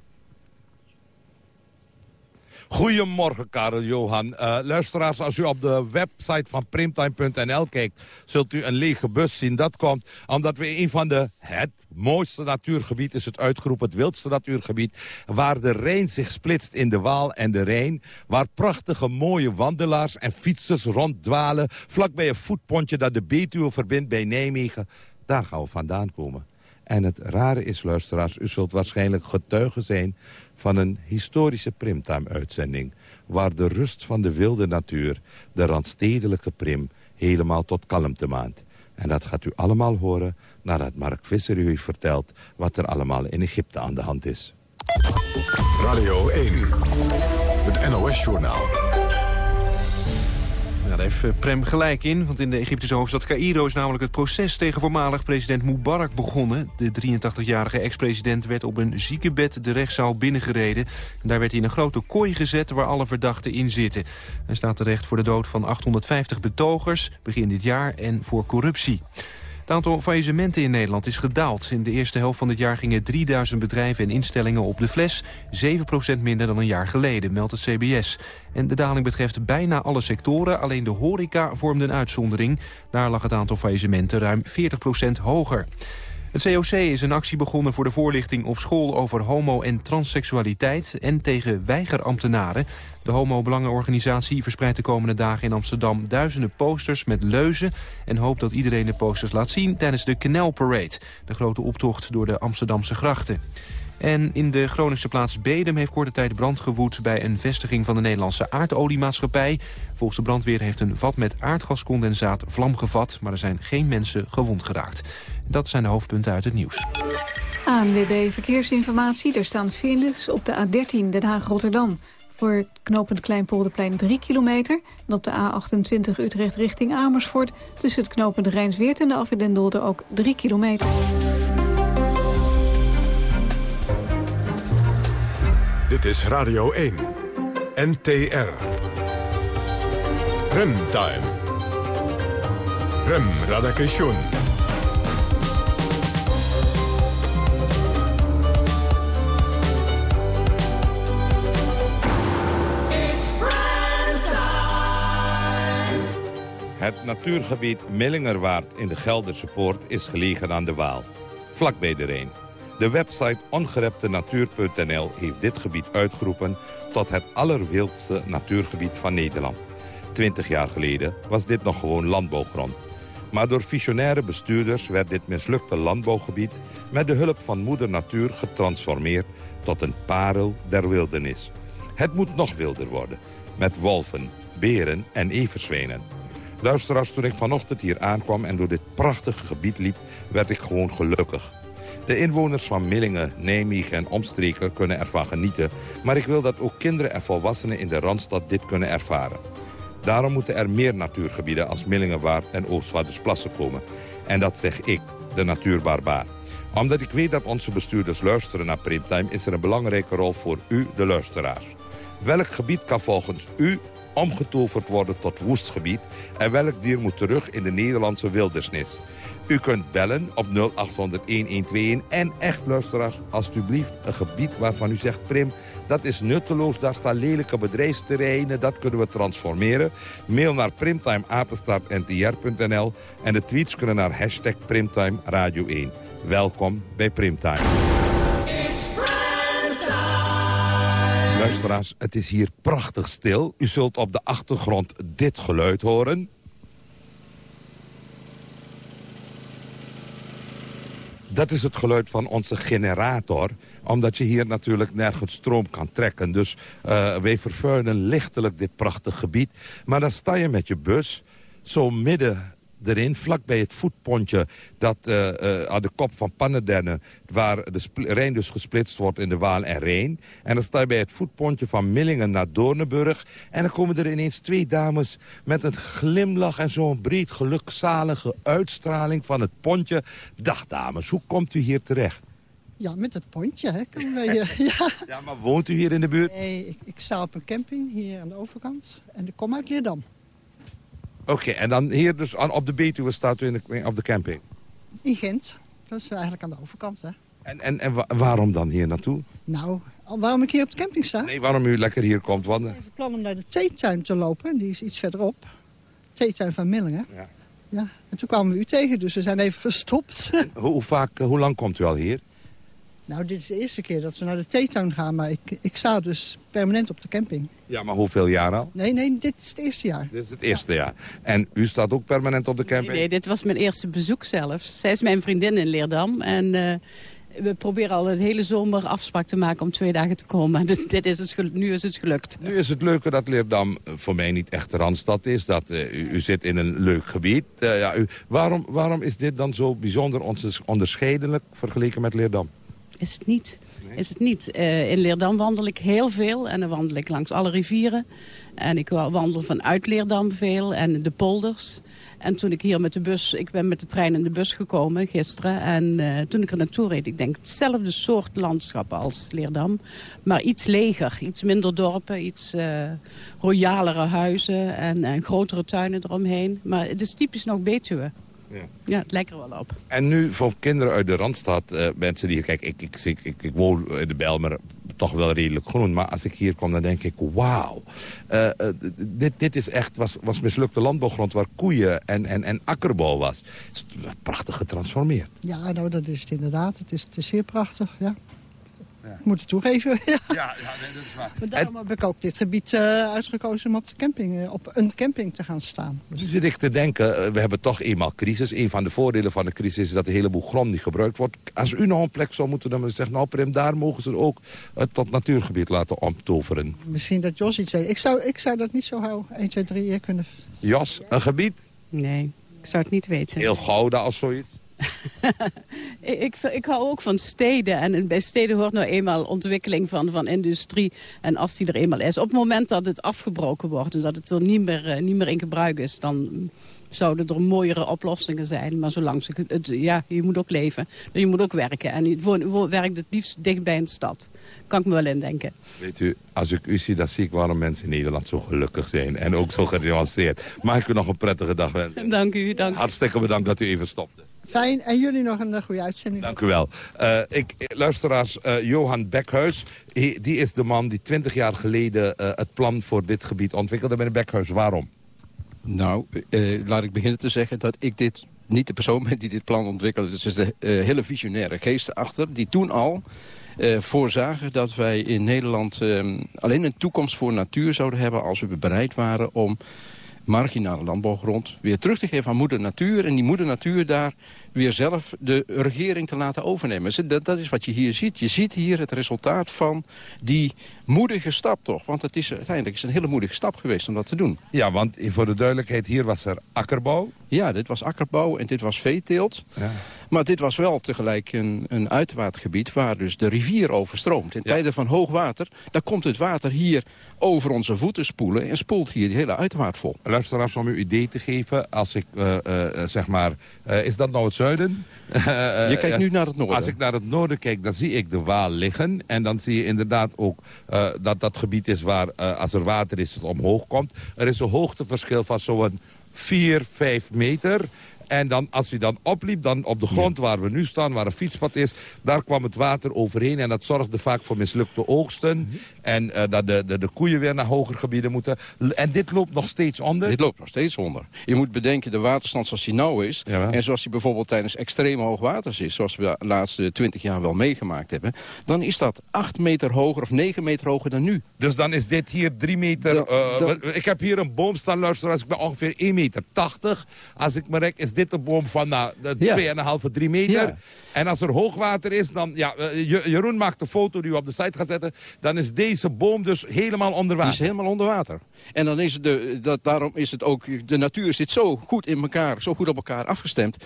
Goedemorgen, Karel Johan. Uh, luisteraars, als u op de website van primtime.nl kijkt... zult u een lege bus zien. Dat komt omdat we een van de... het mooiste natuurgebied is het uitgeroepen, het wildste natuurgebied... waar de Rijn zich splitst in de Waal en de Rijn... waar prachtige mooie wandelaars en fietsers ronddwalen... vlakbij een voetpontje dat de Betuwe verbindt bij Nijmegen. Daar gaan we vandaan komen. En het rare is, luisteraars, u zult waarschijnlijk getuige zijn... van een historische primtime-uitzending... waar de rust van de wilde natuur, de randstedelijke prim... helemaal tot kalmte maand. En dat gaat u allemaal horen nadat Mark Visser u heeft verteld... wat er allemaal in Egypte aan de hand is. Radio 1, het NOS-journaal. Daar heeft Prem gelijk in, want in de Egyptische hoofdstad Cairo... is namelijk het proces tegen voormalig president Mubarak begonnen. De 83-jarige ex-president werd op een ziekenbed de rechtszaal binnengereden. En daar werd hij in een grote kooi gezet waar alle verdachten in zitten. Hij staat terecht voor de dood van 850 betogers begin dit jaar en voor corruptie. Het aantal faillissementen in Nederland is gedaald. In de eerste helft van dit jaar gingen 3000 bedrijven en instellingen op de fles. 7% minder dan een jaar geleden, meldt het CBS. En de daling betreft bijna alle sectoren. Alleen de horeca vormde een uitzondering. Daar lag het aantal faillissementen ruim 40% hoger. Het COC is een actie begonnen voor de voorlichting op school over homo- en transseksualiteit en tegen weigerambtenaren. De homo-belangenorganisatie verspreidt de komende dagen in Amsterdam duizenden posters met leuzen en hoopt dat iedereen de posters laat zien tijdens de Canal Parade, de grote optocht door de Amsterdamse grachten. En in de Groningse plaats Bedum heeft korte tijd brand gewoed... bij een vestiging van de Nederlandse aardoliemaatschappij. Volgens de brandweer heeft een vat met aardgascondensaat vlam gevat... maar er zijn geen mensen gewond geraakt. Dat zijn de hoofdpunten uit het nieuws. ANWB Verkeersinformatie. Er staan files op de A13 Den Haag-Rotterdam. Voor knooppunt Kleinpolderplein 3 kilometer. En op de A28 Utrecht richting Amersfoort... tussen het knooppunt Rijnsweert en de Afwit ook 3 kilometer. Dit is Radio 1. NTR. Remtime. Rem Radakation. Het natuurgebied Millingerwaard in de Gelderse Poort is gelegen aan de Waal. Vlakbij de Rijn. De website ongereptenatuur.nl heeft dit gebied uitgeroepen... tot het allerwildste natuurgebied van Nederland. Twintig jaar geleden was dit nog gewoon landbouwgrond. Maar door visionaire bestuurders werd dit mislukte landbouwgebied... met de hulp van moeder natuur getransformeerd tot een parel der wildernis. Het moet nog wilder worden, met wolven, beren en everzwijnen. Luisteraars, toen ik vanochtend hier aankwam en door dit prachtige gebied liep... werd ik gewoon gelukkig. De inwoners van Millingen, Nijmegen en omstreken kunnen ervan genieten... maar ik wil dat ook kinderen en volwassenen in de Randstad dit kunnen ervaren. Daarom moeten er meer natuurgebieden als Millingenwaard en Oostvaardersplassen komen. En dat zeg ik, de natuurbarbaar. Omdat ik weet dat onze bestuurders luisteren naar Primtime... is er een belangrijke rol voor u, de luisteraars. Welk gebied kan volgens u omgetoverd worden tot woestgebied... en welk dier moet terug in de Nederlandse wildernis? U kunt bellen op 0800-1121 en echt luisteraars, alstublieft een gebied waarvan u zegt... Prim, dat is nutteloos, daar staan lelijke bedrijfsterreinen, dat kunnen we transformeren. Mail naar primtimeapenstaartntr.nl en de tweets kunnen naar hashtag Primtime Radio 1. Welkom bij Primtime. Luisteraars, het is hier prachtig stil. U zult op de achtergrond dit geluid horen. Dat is het geluid van onze generator omdat je hier natuurlijk nergens stroom kan trekken. Dus uh, wij vervuilen lichtelijk dit prachtig gebied. Maar dan sta je met je bus zo midden erin, vlak bij het voetpontje... dat uh, uh, aan de kop van Pannendennen, waar de Rijn dus gesplitst wordt in de Waal en Rijn. En dan sta je bij het voetpontje van Millingen naar Doornenburg. En dan komen er ineens twee dames met een glimlach... en zo'n breed gelukzalige uitstraling van het pontje. Dag dames, hoe komt u hier terecht? Ja, met het pontje. Hè, wij, uh, ja. ja, maar woont u hier in de buurt? Nee, ik, ik sta op een camping hier aan de overkant. En ik kom uit Leerdam. Oké, okay, en dan hier dus aan, op de Betuwe staat u in de, op de camping? In Gent. Dat is eigenlijk aan de overkant, hè. En, en, en wa waarom dan hier naartoe? Nou, waarom ik hier op de camping sta? Nee, waarom u lekker hier komt wandelen? Ik heb plan om naar de theetuin te lopen. Die is iets verderop. Theetuin van Millingen. Ja. ja. En toen kwamen we u tegen, dus we zijn even gestopt. hoe, hoe, vaak, hoe lang komt u al hier? Nou, dit is de eerste keer dat we naar de theetuin gaan. Maar ik, ik sta dus permanent op de camping. Ja, maar hoeveel jaar al? Nee, nee, dit is het eerste jaar. Dit is het eerste jaar. En u staat ook permanent op de camping? Nee, nee, dit was mijn eerste bezoek zelfs. Zij is mijn vriendin in Leerdam. En uh, we proberen al een hele zomer afspraak te maken om twee dagen te komen. Dit, dit is het, nu is het gelukt. Nu is het leuke dat Leerdam voor mij niet echt de Randstad is. Dat, uh, u, u, zit in een leuk gebied. Uh, ja, u, waarom, waarom is dit dan zo bijzonder onderscheidelijk vergeleken met Leerdam? Is het niet. Is het niet. Uh, in Leerdam wandel ik heel veel en dan wandel ik langs alle rivieren. En ik wandel vanuit Leerdam veel en de polders. En toen ik hier met de bus, ik ben met de trein in de bus gekomen gisteren. En uh, toen ik er naartoe reed, ik denk hetzelfde soort landschap als Leerdam. Maar iets leger, iets minder dorpen, iets uh, royalere huizen en, en grotere tuinen eromheen. Maar het is typisch nog Betuwe. Ja. ja, het lijkt er wel op. En nu voor kinderen uit de Randstad, uh, mensen die... Kijk, ik, ik, ik, ik, ik woon in de Bijlmer, toch wel redelijk groen. Maar als ik hier kom, dan denk ik, wauw. Uh, uh, dit, dit is echt, was, was mislukte landbouwgrond waar koeien en, en, en akkerbouw was. Het is prachtig getransformeerd. Ja, nou, dat is het inderdaad. Het is, het is zeer prachtig, ja. Ja. Ik moet het toegeven. ja, ja, ja nee, dat is waar. Maar daarom en... heb ik ook dit gebied uh, uitgekozen om op, de camping, uh, op een camping te gaan staan. Dus. Nu zit ik te denken, uh, we hebben toch eenmaal crisis. Een van de voordelen van de crisis is dat een heleboel grond niet gebruikt wordt. Als u nog een plek zou moeten, dan zeggen nou Prim, daar mogen ze ook het tot natuurgebied laten omtoveren. Misschien dat Jos iets zei. Ik zou, ik zou dat niet zo houden. 1, 2, 3 kunnen... Jos, een gebied? Nee, ik zou het niet weten. Heel Gouda als zoiets? ik, ik hou ook van steden. En bij steden hoort nou eenmaal ontwikkeling van, van industrie. En als die er eenmaal is. Op het moment dat het afgebroken wordt en dat het er niet meer, uh, niet meer in gebruik is... dan zouden er mooiere oplossingen zijn. Maar zolang ze, het, ja, je moet ook leven. Je moet ook werken. En je werkt het liefst dicht bij een stad. Kan ik me wel indenken. Weet u, als ik u zie, dan zie ik waarom mensen in Nederland zo gelukkig zijn. En ook zo genuanceerd. Mag ik u nog een prettige dag wensen? Dank u. Dank Hartstikke bedankt dat u even stopte. Fijn. En jullie nog een goede uitzending. Dank u wel. Uh, ik, luisteraars, uh, Johan Bekhuis, die is de man die 20 jaar geleden uh, het plan voor dit gebied ontwikkelde. Meneer Bekhuis, waarom? Nou, laat ik beginnen te zeggen dat ik dit niet de persoon ben die dit plan ontwikkelde. Het is de hele visionaire geest achter, die toen al voorzagen dat wij in Nederland alleen een toekomst voor natuur zouden hebben... als we bereid waren om marginale landbouwgrond weer terug te geven aan moeder natuur. En die moeder natuur daar weer zelf de regering te laten overnemen. Dat, dat is wat je hier ziet. Je ziet hier het resultaat van die moedige stap toch. Want het is uiteindelijk is een hele moedige stap geweest om dat te doen. Ja, want voor de duidelijkheid, hier was er akkerbouw. Ja, dit was akkerbouw en dit was veeteelt. Ja. Maar dit was wel tegelijk een, een uitwatergebied waar dus de rivier overstroomt. In tijden van hoog water, dan komt het water hier over onze voeten spoelen... en spoelt hier de hele uitwaard vol. Luisteraars, om u idee te geven, als ik, uh, uh, zeg maar... Uh, is dat nou het zuiden? je kijkt nu naar het noorden. Als ik naar het noorden kijk, dan zie ik de Waal liggen. En dan zie je inderdaad ook dat dat gebied is waar, als er water is, het omhoog komt. Er is een hoogteverschil van zo'n 4, 5 meter. En dan, als hij dan opliep, dan op de grond waar we nu staan, waar een fietspad is... daar kwam het water overheen en dat zorgde vaak voor mislukte oogsten. Mhm. En uh, dat de, de, de koeien weer naar hoger gebieden moeten. En dit loopt nog steeds onder? Dit loopt nog steeds onder. Je moet bedenken, de waterstand zoals die nou is... en zoals die bijvoorbeeld tijdens extreem hoog water is... zoals we de laatste twintig jaar wel meegemaakt hebben... dan is dat acht meter hoger of negen meter hoger dan nu. Dus dan is dit hier drie meter... Uh, ik heb hier een boom staan, als ik ben ongeveer 1 meter 80. Als ik me rek, is dit een boom van nou, 2,5, 3 meter. Ja. En als er hoogwater is, dan... Ja, Jeroen maakt een foto die u op de site gaat zetten. Dan is deze boom dus helemaal onder water. Die is helemaal onder water. En dan is de, dat, daarom is het ook... De natuur zit zo goed in elkaar, zo goed op elkaar afgestemd.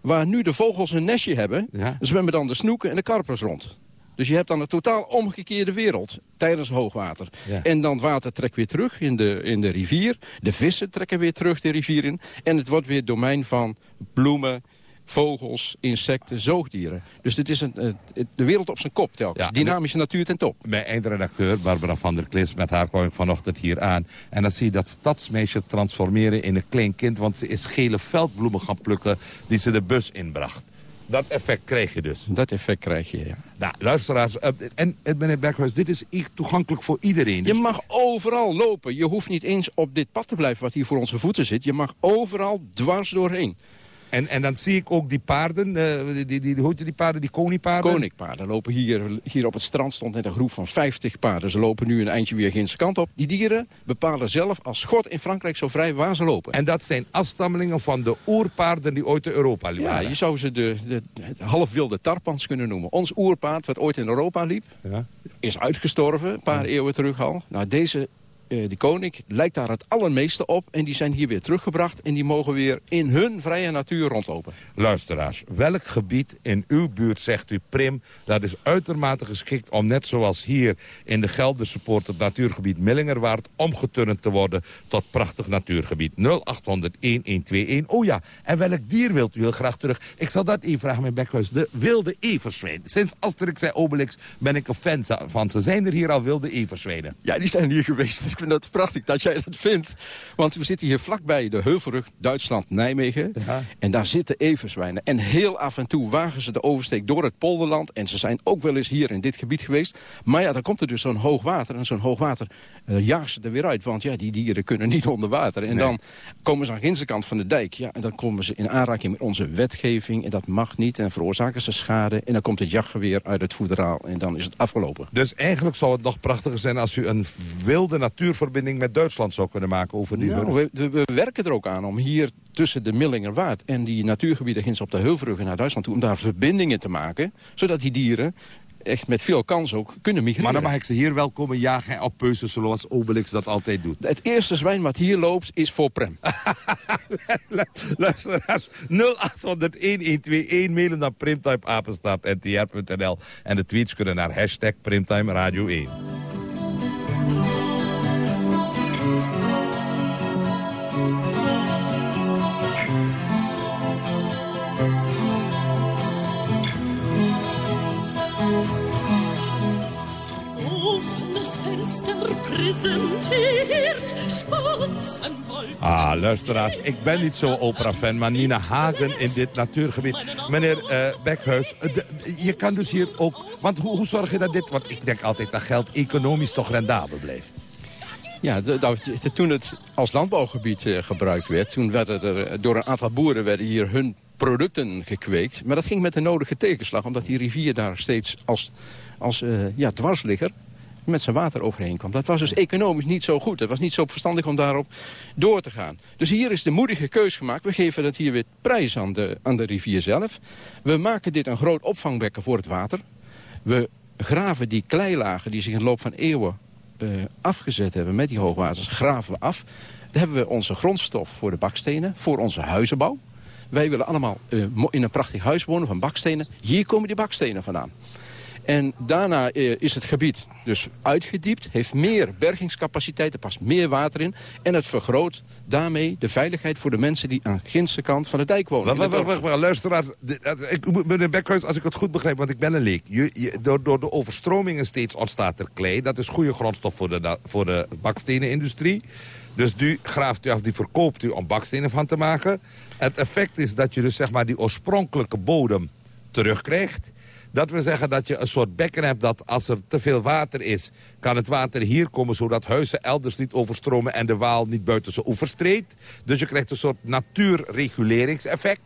Waar nu de vogels een nestje hebben... Ja. zwemmen dan de snoeken en de karpers rond. Dus je hebt dan een totaal omgekeerde wereld tijdens hoogwater. Ja. En dan water trekt weer terug in de, in de rivier. De vissen trekken weer terug de rivier in. En het wordt weer domein van bloemen, vogels, insecten, zoogdieren. Dus dit is een, de wereld op zijn kop telkens. Ja, Dynamische natuur ten top. Mijn eindredacteur Barbara van der Klis, met haar kwam ik vanochtend hier aan. En dan zie je dat stadsmeisje transformeren in een klein kind... want ze is gele veldbloemen gaan plukken die ze de bus inbracht. Dat effect krijg je dus. Dat effect krijg je, ja. Nou, luisteraars, uh, en, en meneer Berghuis, dit is echt toegankelijk voor iedereen. Dus... Je mag overal lopen. Je hoeft niet eens op dit pad te blijven wat hier voor onze voeten zit. Je mag overal dwars doorheen. En, en dan zie ik ook die paarden, uh, die, die, die, hoe die paarden, die koningspaarden? Koninkpaarden lopen hier, hier op het strand stond net een groep van 50 paarden. Ze lopen nu een eindje weer ginse kant op. Die dieren bepalen zelf als God in Frankrijk zo vrij waar ze lopen. En dat zijn afstammelingen van de oerpaarden die ooit in Europa liepen? Ja, je zou ze de, de, de halfwilde tarpans kunnen noemen. Ons oerpaard, wat ooit in Europa liep, ja. is uitgestorven, een paar ja. eeuwen terug al. Nou, deze uh, die koning lijkt daar het allermeeste op. En die zijn hier weer teruggebracht. En die mogen weer in hun vrije natuur rondlopen. Luisteraars, welk gebied in uw buurt zegt u Prim... dat is uitermate geschikt om net zoals hier in de Gelderse Poort... het natuurgebied Millingerwaard omgeturnd te worden... tot prachtig natuurgebied. 0800-1121. Oh ja, en welk dier wilt u heel graag terug? Ik zal dat even vragen, mijn Bekhuis. De wilde everzwijnen. Sinds Asterix en Obelix ben ik een fan van ze. Zijn er hier al wilde everzwijnen? Ja, die zijn hier geweest ik vind het prachtig dat jij dat vindt. Want we zitten hier vlakbij de Heuvelrug, Duitsland, Nijmegen. Ja. En daar zitten everzwijnen. En heel af en toe wagen ze de oversteek door het polderland. En ze zijn ook wel eens hier in dit gebied geweest. Maar ja, dan komt er dus zo'n hoog water. En zo'n hoog water uh, jaagt ze er weer uit. Want ja, die dieren kunnen niet onder water. En nee. dan komen ze aan de kant van de dijk. Ja, en dan komen ze in aanraking met onze wetgeving. En dat mag niet. En veroorzaken ze schade. En dan komt het jachtgeweer uit het voederaal. En dan is het afgelopen. Dus eigenlijk zou het nog prachtiger zijn als u een wilde natuurverbinding met Duitsland zou kunnen maken over die nou, we, we, we, werken er ook aan om hier tussen de Millingerwaard en die natuurgebieden ginds op de Heuvelruggen naar Duitsland toe... om daar verbindingen te maken, zodat die dieren echt met veel kans ook kunnen migreren. Maar dan mag ik ze hier wel komen jagen op peuzen zoals Obelix dat altijd doet. Het eerste zwijn wat hier loopt is voor Prem. Luisteraars, 0800-1121, mailen naar primtimeapenstaartntr.nl. En de tweets kunnen naar hashtag Primtime Radio 1. Ah, luisteraars, ik ben niet zo opera-fan, maar Nina Hagen in dit natuurgebied. Meneer uh, Bekhuis, de, je kan dus hier ook... Want hoe, hoe zorg je dat dit... Want ik denk altijd dat geld economisch toch rendabel blijft. Ja, toen het als landbouwgebied uh, gebruikt werd... toen werden er door een aantal boeren werden hier hun producten gekweekt. Maar dat ging met de nodige tegenslag, omdat die rivier daar steeds als, als uh, ja, dwarsligger met zijn water overheen kwam. Dat was dus economisch niet zo goed. Het was niet zo verstandig om daarop door te gaan. Dus hier is de moedige keus gemaakt. We geven dat hier weer prijs aan de, aan de rivier zelf. We maken dit een groot opvangbekken voor het water. We graven die kleilagen die zich in de loop van eeuwen uh, afgezet hebben met die hoogwaters, graven we af. Dan hebben we onze grondstof voor de bakstenen, voor onze huizenbouw. wij willen allemaal eh, in een prachtig huis wonen van bakstenen. Hier komen die bakstenen vandaan. En daarna eh, is het gebied dus uitgediept, heeft meer bergingscapaciteit, er past meer water in. En het vergroot daarmee de veiligheid voor de mensen die aan de ginse kant van de dijk wonen. Wacht, wacht, het wacht, wacht, luisteraars. Ik, meneer Bekhuis, als ik het goed begrijp, want ik ben een leek. Je, je- door, door de overstromingen steeds ontstaat er klei. Dat is goede grondstof voor de, voor de bakstenenindustrie. Dus die graaft u af, die verkoopt u om bakstenen van te maken. Het effect is dat je dus zeg maar die oorspronkelijke bodem terugkrijgt. Dat wil zeggen dat je een soort bekken hebt dat als er te veel water is... kan het water hier komen zodat huizen elders niet overstromen... en de Waal niet buiten zijn oevers treedt. Dus je krijgt een soort natuurreguleringseffect.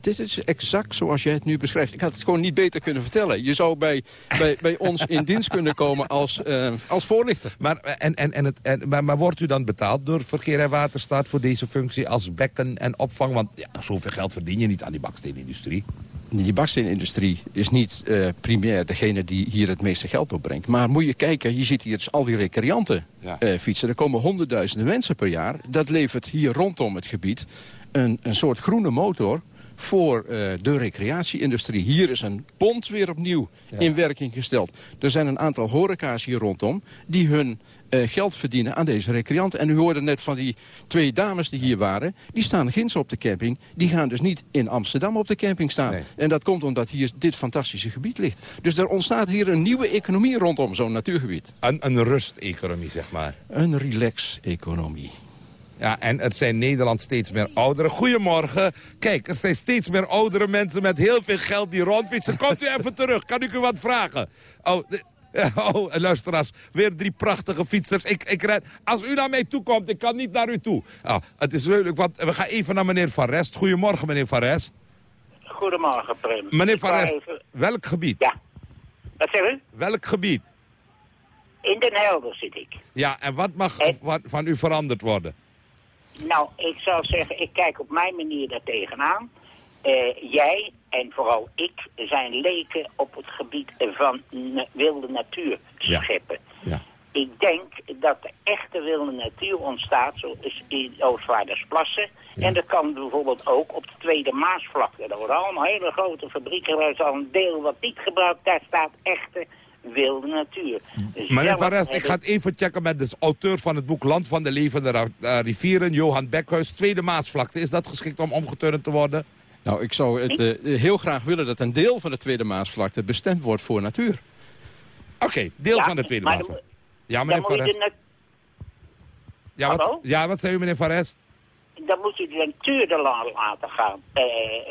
Dit is exact zoals jij het nu beschrijft. Ik had het gewoon niet beter kunnen vertellen. Je zou bij, bij, bij ons in dienst kunnen komen als, eh, als voorlichter. Maar, en, en, en het, en, maar, maar wordt u dan betaald door Verkeer en Waterstaat... voor deze functie als bekken en opvang? Want ja, zoveel geld verdien je niet aan die baksteenindustrie. Die baksteenindustrie is niet eh, primair degene die hier het meeste geld opbrengt. Maar moet je kijken, je ziet hier dus al die recreanten Ja. eh, fietsen. Er komen honderdduizenden mensen per jaar. Dat levert hier rondom het gebied een, een soort groene motor voor eh, de recreatieindustrie. Hier is een pont weer opnieuw in werking gesteld. Er zijn een aantal horeca's hier rondom die hun eh, geld verdienen aan deze recreanten. En u hoorde net van die twee dames die hier waren. Die staan ginds op de camping. Die gaan dus niet in Amsterdam op de camping staan. En dat komt omdat hier dit fantastische gebied ligt. Dus er ontstaat hier een nieuwe economie rondom zo'n natuurgebied. Een, een rusteconomie, zeg maar. Een relax-economie. Ja, en het zijn Nederland steeds meer ouderen. Goedemorgen. Kijk, er zijn steeds meer oudere mensen met heel veel geld die rondfietsen. Komt u even terug, kan ik u wat vragen? Oh, Oh, luisteraars, weer drie prachtige fietsers. Ik, ik als u naar mij toe komt, ik kan niet naar u toe. Oh, het is leuk, want we gaan even naar meneer Van Rest. Goedemorgen, meneer Van Rest. Goedemorgen, Prim. Meneer Van Rest, even- welk gebied? Ja. Wat zeg u? Welk gebied? In Den Helder zit ik. Ja, en wat mag van, van u veranderd worden? Nou, ik zou zeggen, ik kijk op mijn manier daar tegenaan. Eh, jij en vooral ik zijn leken op het gebied van na- wilde natuur scheppen. Ja. Ik denk dat de echte wilde natuur ontstaat, zoals in Oostvaardersplassen. En dat kan bijvoorbeeld ook op de Tweede Maasvlakte. Daar worden allemaal hele grote fabrieken. Waar is al een deel wat niet gebruikt. Daar staat echte wilde natuur. Dus Meneer zelf Van Rest, ik ga het even checken met de auteur van het boek Land van de Levende eh, Rivieren, Johan Bekhuis. Tweede Maasvlakte, is dat geschikt om omgeturnd te worden? Nou, ik zou het eh, heel graag willen dat een deel van de Tweede Maasvlakte bestemd wordt voor natuur. Oké, deel Ja, van de Tweede Maasvlakte. Ja, meneer Van Rest. Ja wat, ja, wat zei u, meneer Van Rest? Dan moet je de la- laten gaan eh,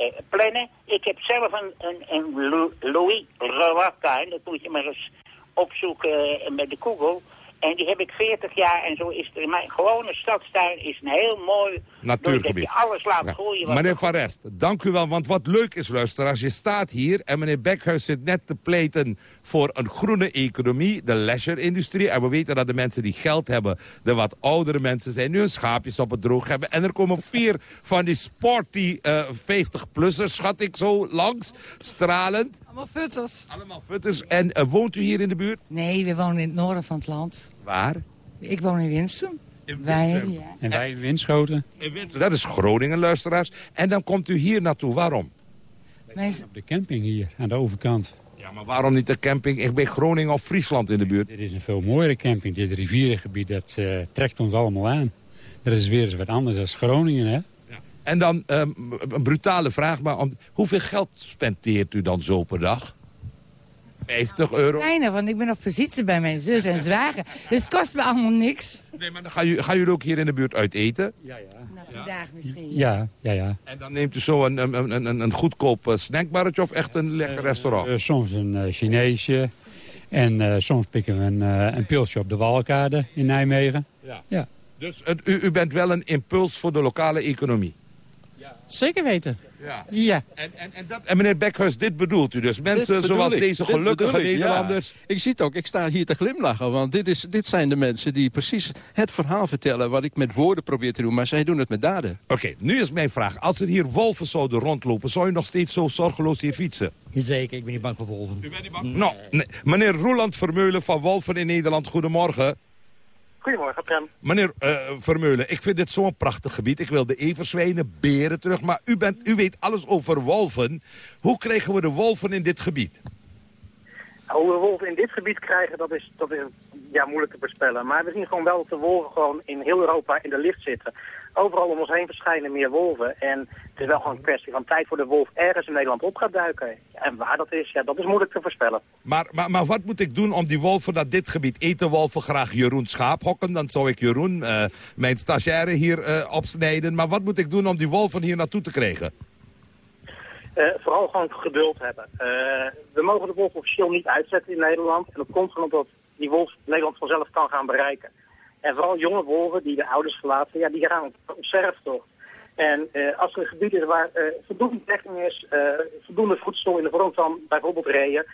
eh, plannen. Ik heb zelf een, een, een Lou- Louis Relattuin, dat moet je maar eens opzoeken eh, met de Google. En die heb ik 40 jaar en zo is er in mijn gewone stadstuin is een heel mooi... Natuurgebied. Dat je alles laat Ja. Meneer er- Van Rest, dank u wel. Want wat leuk is, luisteraars, je staat hier... en meneer Bekhuis zit net te pleiten voor een groene economie, de leisure-industrie. En we weten dat de mensen die geld hebben, de wat oudere mensen zijn... nu hun schaapjes op het droog hebben. En er komen vier van die sporty eh 50-plussers, schat ik zo, langs, stralend. Allemaal futters. Allemaal futters. En eh, woont u hier in de buurt? Nee, we wonen in het noorden van het land. Waar? Ik woon in Winsum. Wij, ja. En wij in Winschoten. Dat is Groningen, luisteraars. En dan komt u hier naartoe. Waarom? Op de camping hier, aan de overkant. Ja, maar waarom niet de camping? Ik ben Groningen of Friesland in de buurt. Dit is een veel mooiere camping. Dit rivierengebied, dat eh, trekt ons allemaal aan. Dat is weer eens wat anders dan Groningen, hè? En dan ehm, een brutale vraag, maar om, hoeveel geld spendeert u dan zo per dag? 50 euro? Kleiner, want ik ben op visite bij mijn zus en zwager. Dus het kost me allemaal niks. Nee, maar dan gaan jullie, gaan jullie ook hier in de buurt uit eten? Ja, ja. Nou, vandaag misschien. Ja, ja, ja. En dan neemt u zo een, een, een, een, een goedkoop eh, snackbarretje of echt een lekker restaurant? Eh, soms een eh, Chineesje. En eh, soms pikken we een, eh, een pilsje op de Walkade in Nijmegen. Ja. ja. Dus u, u bent wel een impuls voor de lokale economie? Zeker weten. Ja. Ja. En, en, en, dat, en meneer Bekhuis, dit bedoelt u dus? Mensen zoals ik, deze gelukkige ja. Nederlanders? Ik zie het ook, ik sta hier te glimlachen. Want dit, is, dit zijn de mensen die precies het verhaal vertellen... wat ik met woorden probeer te doen, maar zij doen het met daden. Oké, nu is mijn vraag. Als er hier wolven zouden rondlopen, zou je nog steeds zo zorgeloos hier fietsen? Jazeker, ik ben niet bang voor wolven. Nou, nee. meneer Roeland Vermeulen van Wolven in Nederland, goedemorgen. Goedemorgen, Prem. Meneer eh, Vermeulen, ik vind dit zo'n prachtig gebied. Ik wil de everzwijnen, beren terug. Maar u, bent, u weet alles over wolven. Hoe krijgen we de wolven in dit gebied? Nou, Hoe we wolven in dit gebied krijgen, dat is, dat is ja, moeilijk te voorspellen. Maar we zien gewoon wel dat de wolven gewoon in heel Europa in de lift zitten. Overal om ons heen verschijnen meer wolven. En het is wel gewoon een kwestie van tijd voor de wolf ergens in Nederland op gaat duiken. En waar dat is, ja, dat is moeilijk te voorspellen. Maar, maar, maar wat moet ik doen om die wolven naar dit gebied... eten wolven graag Jeroen Schaaphokken? Dan zou ik Jeroen, eh, mijn stagiaire, hier eh, opsnijden. Maar wat moet ik doen om die wolven hier naartoe te krijgen? Eh, vooral gewoon geduld hebben. We mogen de wolf officieel niet uitzetten in Nederland. En dat komt gewoon omdat die wolf Nederland vanzelf kan gaan bereiken. En vooral jonge wolven die de ouders verlaten, ja, die gaan op zerftocht. En eh, als er een gebied is waar eh, voldoende dekking is, eh, voldoende voedsel in de vorm van bijvoorbeeld reeën,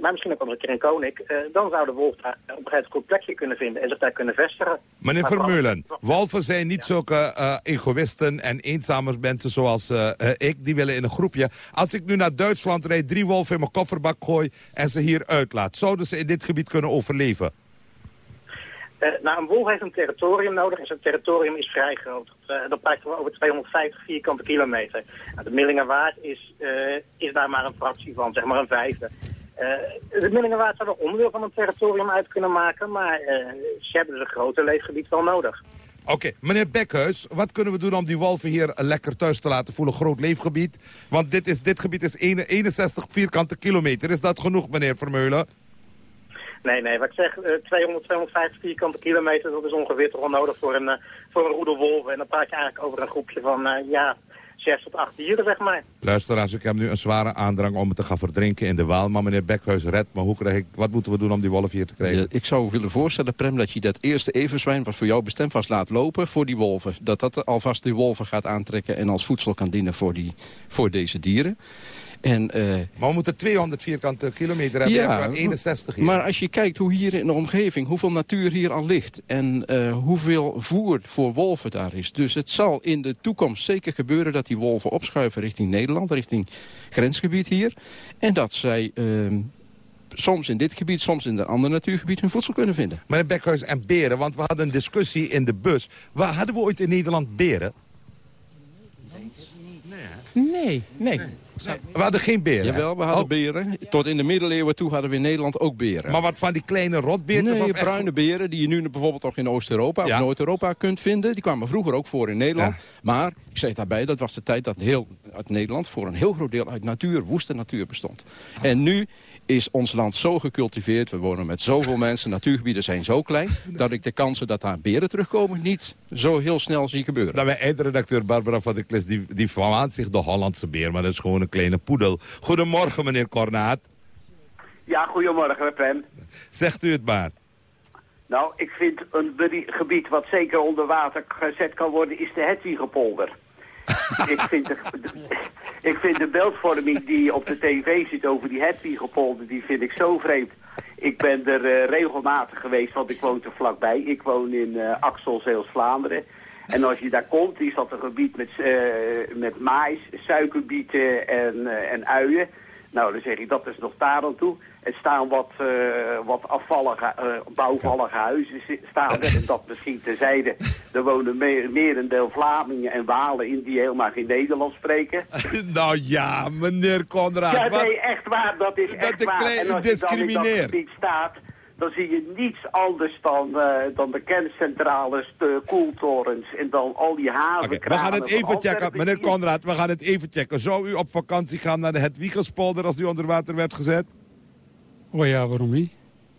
maar misschien ook wel een keer een koning, dan zou de wolf daar op een gegeven moment plekje kunnen vinden en zich daar kunnen vestigen. Meneer Vermeulen, wolven zijn niet zulke eh, egoïsten en eenzame mensen zoals ik. Die willen in een groepje. Als ik nu naar Duitsland rijd, drie wolven in mijn kofferbak gooi en ze hier uitlaat. Zouden ze in dit gebied kunnen overleven? Eh, nou, een wolf heeft een territorium nodig en zijn territorium is vrij groot. Dat praat we over 250 vierkante kilometer. Nou, de Millingerwaard is, eh, is daar maar een fractie van, zeg maar een vijfde. Eh de Millingerwaard zou er onderdeel van een territorium uit kunnen maken, maar eh, ze hebben dus een groter leefgebied wel nodig. Oké, meneer Bekhuis, wat kunnen we doen om die wolven hier lekker thuis te laten voelen? Groot leefgebied. Want dit, is, dit gebied is ene- 61 vierkante kilometer. Is dat genoeg, meneer Vermeulen? Nee, nee, wat ik zeg, eh, 200, 250 vierkante kilometer, dat is ongeveer toch wel nodig voor een, eh, voor een roedel wolven. En dan praat je eigenlijk over een groepje van, eh, ja, zes tot acht dieren, zeg maar. Luisteraars, ik heb nu een zware aandrang om me te gaan verdrinken in de Waal. Maar meneer Bekhuis, red me. Hoe krijg ik, wat moeten we doen om die wolf hier te krijgen? Ja, ik zou willen voorstellen, Prem, dat je dat eerste everzwijn... wat voor jou bestemd was, laat lopen voor die wolven. Dat dat alvast die wolven gaat aantrekken... en als voedsel kan dienen voor, die, voor deze dieren. En, eh, Maar we moeten 200 vierkante kilometer hebben. Ja, maar 61 hier. maar als je kijkt hoe hier in de omgeving, hoeveel natuur hier al ligt... en eh, hoeveel voer voor wolven daar is. Dus het zal in de toekomst zeker gebeuren dat die wolven opschuiven richting Nederland... richting grensgebied hier. En dat zij ehm, soms in dit gebied, soms in een ander natuurgebied... hun voedsel kunnen vinden. Meneer Bekhuis en beren, want we hadden een discussie in de bus. Waar hadden we ooit in Nederland beren? Nee, nee. We hadden geen beren. Jawel, we hadden Oh. beren. Tot in de middeleeuwen toe hadden we in Nederland ook beren. Maar wat van die kleine rotberen? Nee, of echt- bruine beren die je nu bijvoorbeeld ook in Oost-Europa of. Noord-Europa kunt vinden. Die kwamen vroeger ook voor in Nederland. Ja. Maar, ik zeg daarbij, dat was de tijd dat heel, uit Nederland voor een heel groot deel uit natuur, woeste natuur bestond. En nu is ons land zo gecultiveerd, we wonen met zoveel mensen, natuurgebieden zijn zo klein, dat ik de kansen dat daar beren terugkomen niet zo heel snel zie gebeuren. Nou, mijn eindredacteur Barbara van der Kles, die, die verwaant zich de Hollandse beer. Maar dat is gewoon een kleine poedel. Goedemorgen, meneer Kornaat. Ja, goedemorgen, Prem. Zegt u het maar. Nou, ik vind een gebied wat zeker onder water gezet kan worden, is de Hedwigepolder. ik, vind de, ik vind de beeldvorming die op de tv zit over die Hedwigepolder, die vind ik zo vreemd. Ik ben er eh, regelmatig geweest, want ik woon er vlakbij. Ik woon in eh Axel, Zeeuws-Vlaanderen. En als je daar komt, is dat een gebied met, eh, met maïs, suikerbieten en, eh, en uien. Nou, dan zeg ik, dat is nog daar aan toe. Er staan wat, eh, wat afvallige, bouwvallige huizen staan er. En dat misschien terzijde. Er wonen meer, merendeel Vlamingen en Walen in die helemaal geen Nederlands spreken. nou ja, meneer Konrad. Ja, nee, echt waar. Dat is echt waar. En als je dan in dat gebied staat, dan zie je niets anders dan, eh, dan de kerncentrales, de koeltorens en dan al die havenkranen. we gaan het even checken. Meneer hier. Konrad, we gaan het even checken. Zou u op vakantie gaan naar de Hedwigespolder als die onder water werd gezet? Oh ja, waarom niet?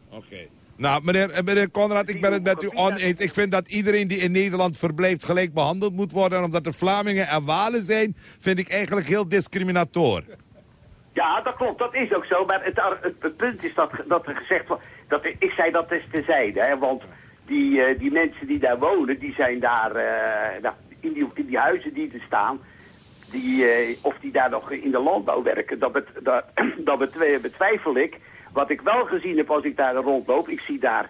Oké. Nou, meneer, eh, meneer Konrad, ik ben het met u oneens. Ik vind dat iedereen die in Nederland verblijft gelijk behandeld moet worden. En omdat er Vlamingen en Walen zijn, vind ik eigenlijk heel discriminator. Ja, dat klopt. Dat is ook zo. Maar het, het, punt is dat, dat er gezegd wordt... Dat, ik zei dat is terzijde, hè. Want die, eh, die mensen die daar wonen, die zijn daar... eh, nou, in, die, in die huizen die er staan... Die, eh, of die daar nog in de landbouw werken, dat, bet, dat, dat betwijfel ik. Wat ik wel gezien heb als ik daar rondloop, ik zie daar,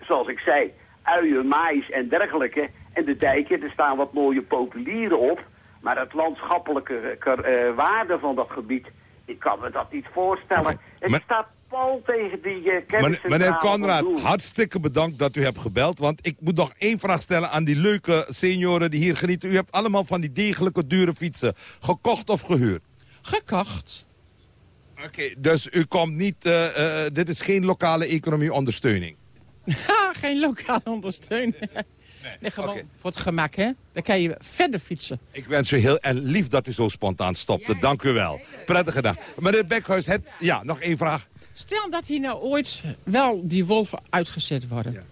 zoals ik zei, uien, maïs en dergelijke. En de dijken, er staan wat mooie populieren op. Maar het landschappelijke eh, waarde van dat gebied, ik kan me dat niet voorstellen. Het maar- staat pal tegen die uh, Meneer, kerncentrale meneer Conrad, hartstikke bedankt dat u hebt gebeld. Want ik moet nog één vraag stellen aan die leuke senioren die hier genieten. U hebt allemaal van die degelijke dure fietsen. Gekocht of gehuurd? Gekocht. Oké, dus u komt niet... eh, eh, dit is geen lokale economie ondersteuning. Ha, geen lokale ondersteuning. Nee, gewoon voor het gemak, hè. Dan kan je verder fietsen. Ik wens u heel en lief dat u zo spontaan stopte. Dank u wel. Prettige dag. Meneer Bekhuis, het, ja, nog één vraag. Stel dat hier nou ooit wel die wolven uitgezet worden.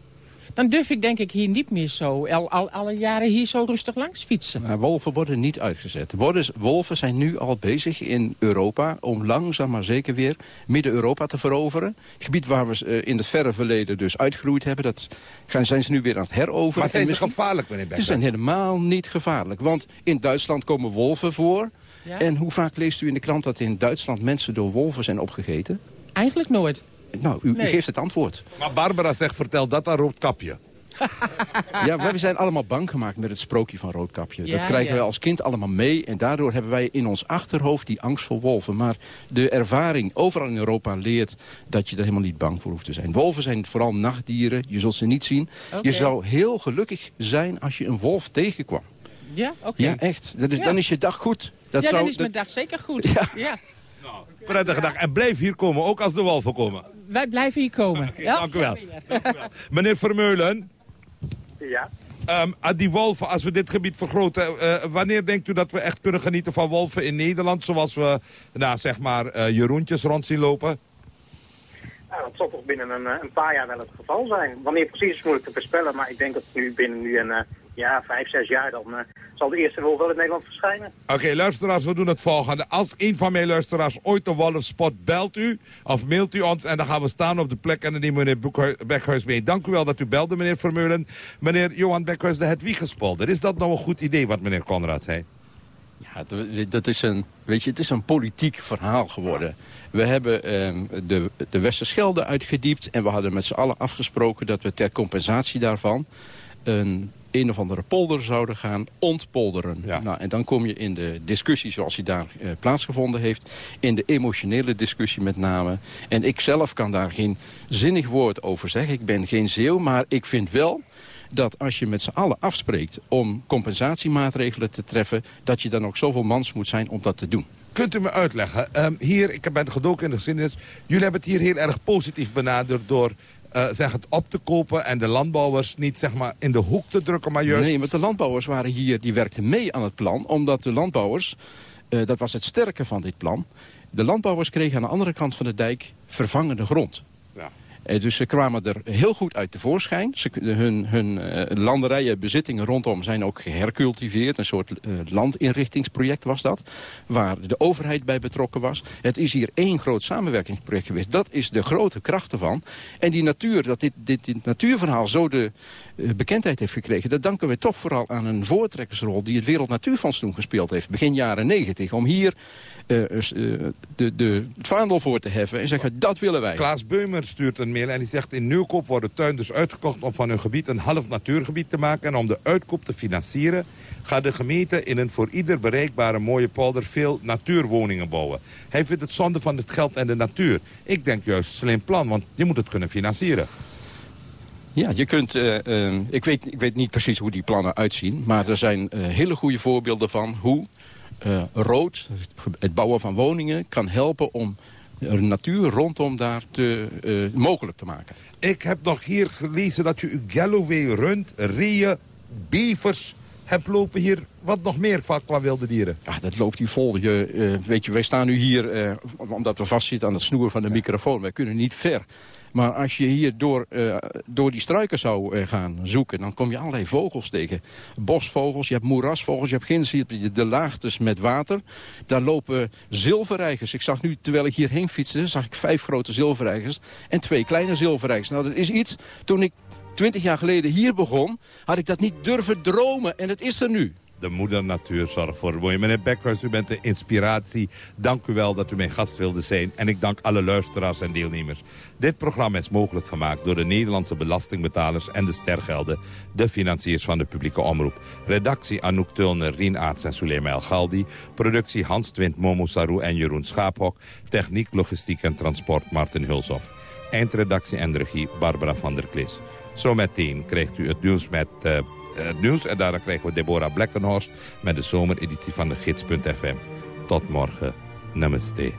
Dan durf ik denk ik hier niet meer zo, al, al alle jaren hier zo rustig langs fietsen. Maar wolven worden niet uitgezet. Wolven zijn nu al bezig in Europa om langzaam maar zeker weer Midden-Europa te veroveren. Het gebied waar we eh, in het verre verleden dus uitgeroeid hebben, dat gaan, zijn ze nu weer aan het heroveren. Maar zijn ze misschien- gevaarlijk, meneer Ze Bekhuis? zijn helemaal niet gevaarlijk. Want in Duitsland komen wolven voor. Ja? En hoe vaak leest u in de krant dat in Duitsland mensen door wolven zijn opgegeten? Eigenlijk nooit. Nou, u, geeft het antwoord. Maar Barbara zegt, vertel dat aan Roodkapje. Ja, wij zijn allemaal bang gemaakt met het sprookje van Roodkapje. Ja, dat krijgen ja. wij als kind allemaal mee. En daardoor hebben wij in ons achterhoofd die angst voor wolven. Maar de ervaring overal in Europa leert dat je er helemaal niet bang voor hoeft te zijn. Wolven zijn vooral nachtdieren. Je zult ze niet zien. Je zou heel gelukkig zijn als je een wolf tegenkwam. Ja, oké. Ja, echt. Dat is, Ja. Dan is je dag goed. Dat ja, zou, dan is dat- mijn dag zeker goed. Ja. Prettige dag. En blijf hier komen, ook als de wolven komen. Wij blijven hier komen. Ja? Dank u wel. Meneer Vermeulen, Ja. ehm, aan die wolven, als we dit gebied vergroten... eh, wanneer denkt u dat we echt kunnen genieten van wolven in Nederland... zoals we, nou, zeg maar, eh, Jeroentjes rond zien lopen? Nou, dat zal toch binnen een, eh, een paar jaar wel het geval zijn. Wanneer precies is moeilijk te voorspellen, maar ik denk dat nu binnen nu een eh, ja, vijf, zes jaar dan eh, zal de eerste wolf wel in Nederland verschijnen. Oké, luisteraars, we doen het volgende. Als een van mijn luisteraars ooit een wolf spot, belt u of mailt u ons... en dan gaan we staan op de plek en dan nemen we meneer Bekhuis mee. Dank u wel dat u belde, meneer Vermeulen. Meneer Johan Bekhuis, de Hedwiegespolder. Is dat nou een goed idee wat meneer Conrad zei? Ja, dat- dat is een, weet je, het is een politiek verhaal geworden. We hebben ehm, de, de Westerschelde uitgediept... en we hadden met z'n allen afgesproken dat we ter compensatie daarvan... een een of andere polder zouden gaan ontpolderen. Nou, en dan kom je in de discussie zoals die daar eh, plaatsgevonden heeft. In de emotionele discussie met name. En ik zelf kan daar geen zinnig woord over zeggen. Ik ben geen zeeuw, maar ik vind wel dat als je met z'n allen afspreekt om compensatiemaatregelen te treffen... dat je dan ook zoveel mans moet zijn om dat te doen. Kunt u me uitleggen? Ehm, hier, ik ben gedoken in de geschiedenis. Jullie hebben het hier heel erg positief benaderd door eh, zeg het op te kopen... en de landbouwers niet zeg maar, in de hoek te drukken, maar juist... Nee, want de landbouwers waren hier, die werkten mee aan het plan... omdat de landbouwers, eh, dat was het sterke van dit plan... de landbouwers kregen aan de andere kant van de dijk vervangende grond. Eh, dus ze kwamen er heel goed uit tevoorschijn. Ze, hun hun eh, landerijen, bezittingen rondom zijn ook gehercultiveerd. Een soort eh, landinrichtingsproject was dat. Waar de overheid bij betrokken was. Het is hier één groot samenwerkingsproject geweest. Dat is de grote kracht ervan. En die natuur, dat dit, dit, dit natuurverhaal zo de bekendheid heeft gekregen... dat danken we toch vooral aan een voortrekkersrol... die het Wereld Natuurfonds toen gespeeld heeft. Begin jaren negentig. Om hier eh, eh, de, de, het vaandel voor te heffen en zeggen dat willen wij. Klaas Beumer stuurt een mail en die zegt... in Nieuwkoop wordt de tuin dus uitgekocht om van hun gebied een half natuurgebied te maken. En om de uitkoop te financieren gaat de gemeente in een voor ieder bereikbare mooie polder veel natuurwoningen bouwen. Hij vindt het zonde van het geld en de natuur. Ik denk juist slim plan, want je moet het kunnen financieren. Ja, je kunt, eh, eh, ik, weet, ik weet niet precies hoe die plannen uitzien... maar er zijn eh, hele goede voorbeelden van hoe eh, rood, het bouwen van woningen... kan helpen om de natuur rondom daar te, eh, mogelijk te maken. Ik heb nog hier gelezen dat je Galloway rund, reeën, bevers hebt lopen hier. Wat nog meer qua wilde dieren? Ja, dat loopt hier vol. Je, eh, weet je, wij staan nu hier, eh, omdat we vastzitten aan het snoer van de microfoon. Wij kunnen niet ver. Maar als je hier door, eh, door die struiken zou eh, gaan zoeken... dan kom je allerlei vogels tegen. Bosvogels, je hebt moerasvogels, je hebt hebt de laagtes met water. Daar lopen zilverreigers. Ik zag nu, terwijl ik hierheen fietste... zag ik vijf grote zilverreigers en twee kleine zilverreigers. Nou, dat is iets, toen ik twintig jaar geleden hier begon... had ik dat niet durven dromen en het is er nu. De moeder natuur zorgt voor het mooie. Meneer Beckhurst, u bent de inspiratie. Dank u wel dat u mijn gast wilde zijn. En ik dank alle luisteraars en deelnemers. Dit programma is mogelijk gemaakt door de Nederlandse belastingbetalers en de stergelden, de financiers van de publieke omroep. Redactie Anouk Tulner, Rien Aarts en Sulema El Galdi. Productie Hans Twint, Momo Sarou en Jeroen Schaaphok. Techniek, logistiek en transport Martin Hulshoff. Eindredactie en regie Barbara van der Klis. Zometeen krijgt u het nieuws met... Uh, het nieuws en daarna krijgen we Deborah Blekkenhorst... met de zomereditie van de Gids.fm. Tot morgen. Namaste.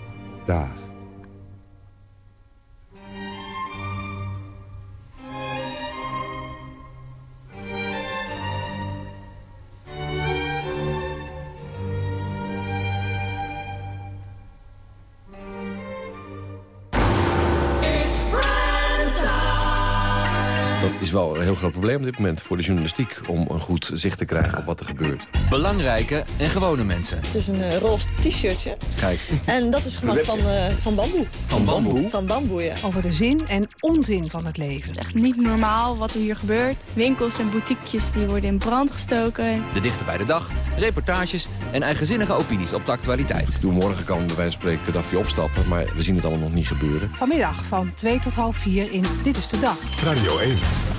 Dag. Is wel een heel groot probleem op dit moment voor de journalistiek... om een goed zicht te krijgen op wat er gebeurt. Belangrijke en gewone mensen. Het is een uh, roze t-shirtje. Kijk. En dat is gemaakt van, uh, van bamboe. Van bamboe? Van bamboe, ja. Over de zin en onzin van het leven. Echt niet normaal wat er hier gebeurt. Winkels en boutiquejes die worden in brand gestoken. De dichter bij de dag, reportages en eigenzinnige opinies op de actualiteit. Ik doe morgen kan bij wijze van spreken Gaddafi opstappen... maar we zien het allemaal nog niet gebeuren. Vanmiddag van 2 tot half 4 in Dit is de Dag. Radio 1.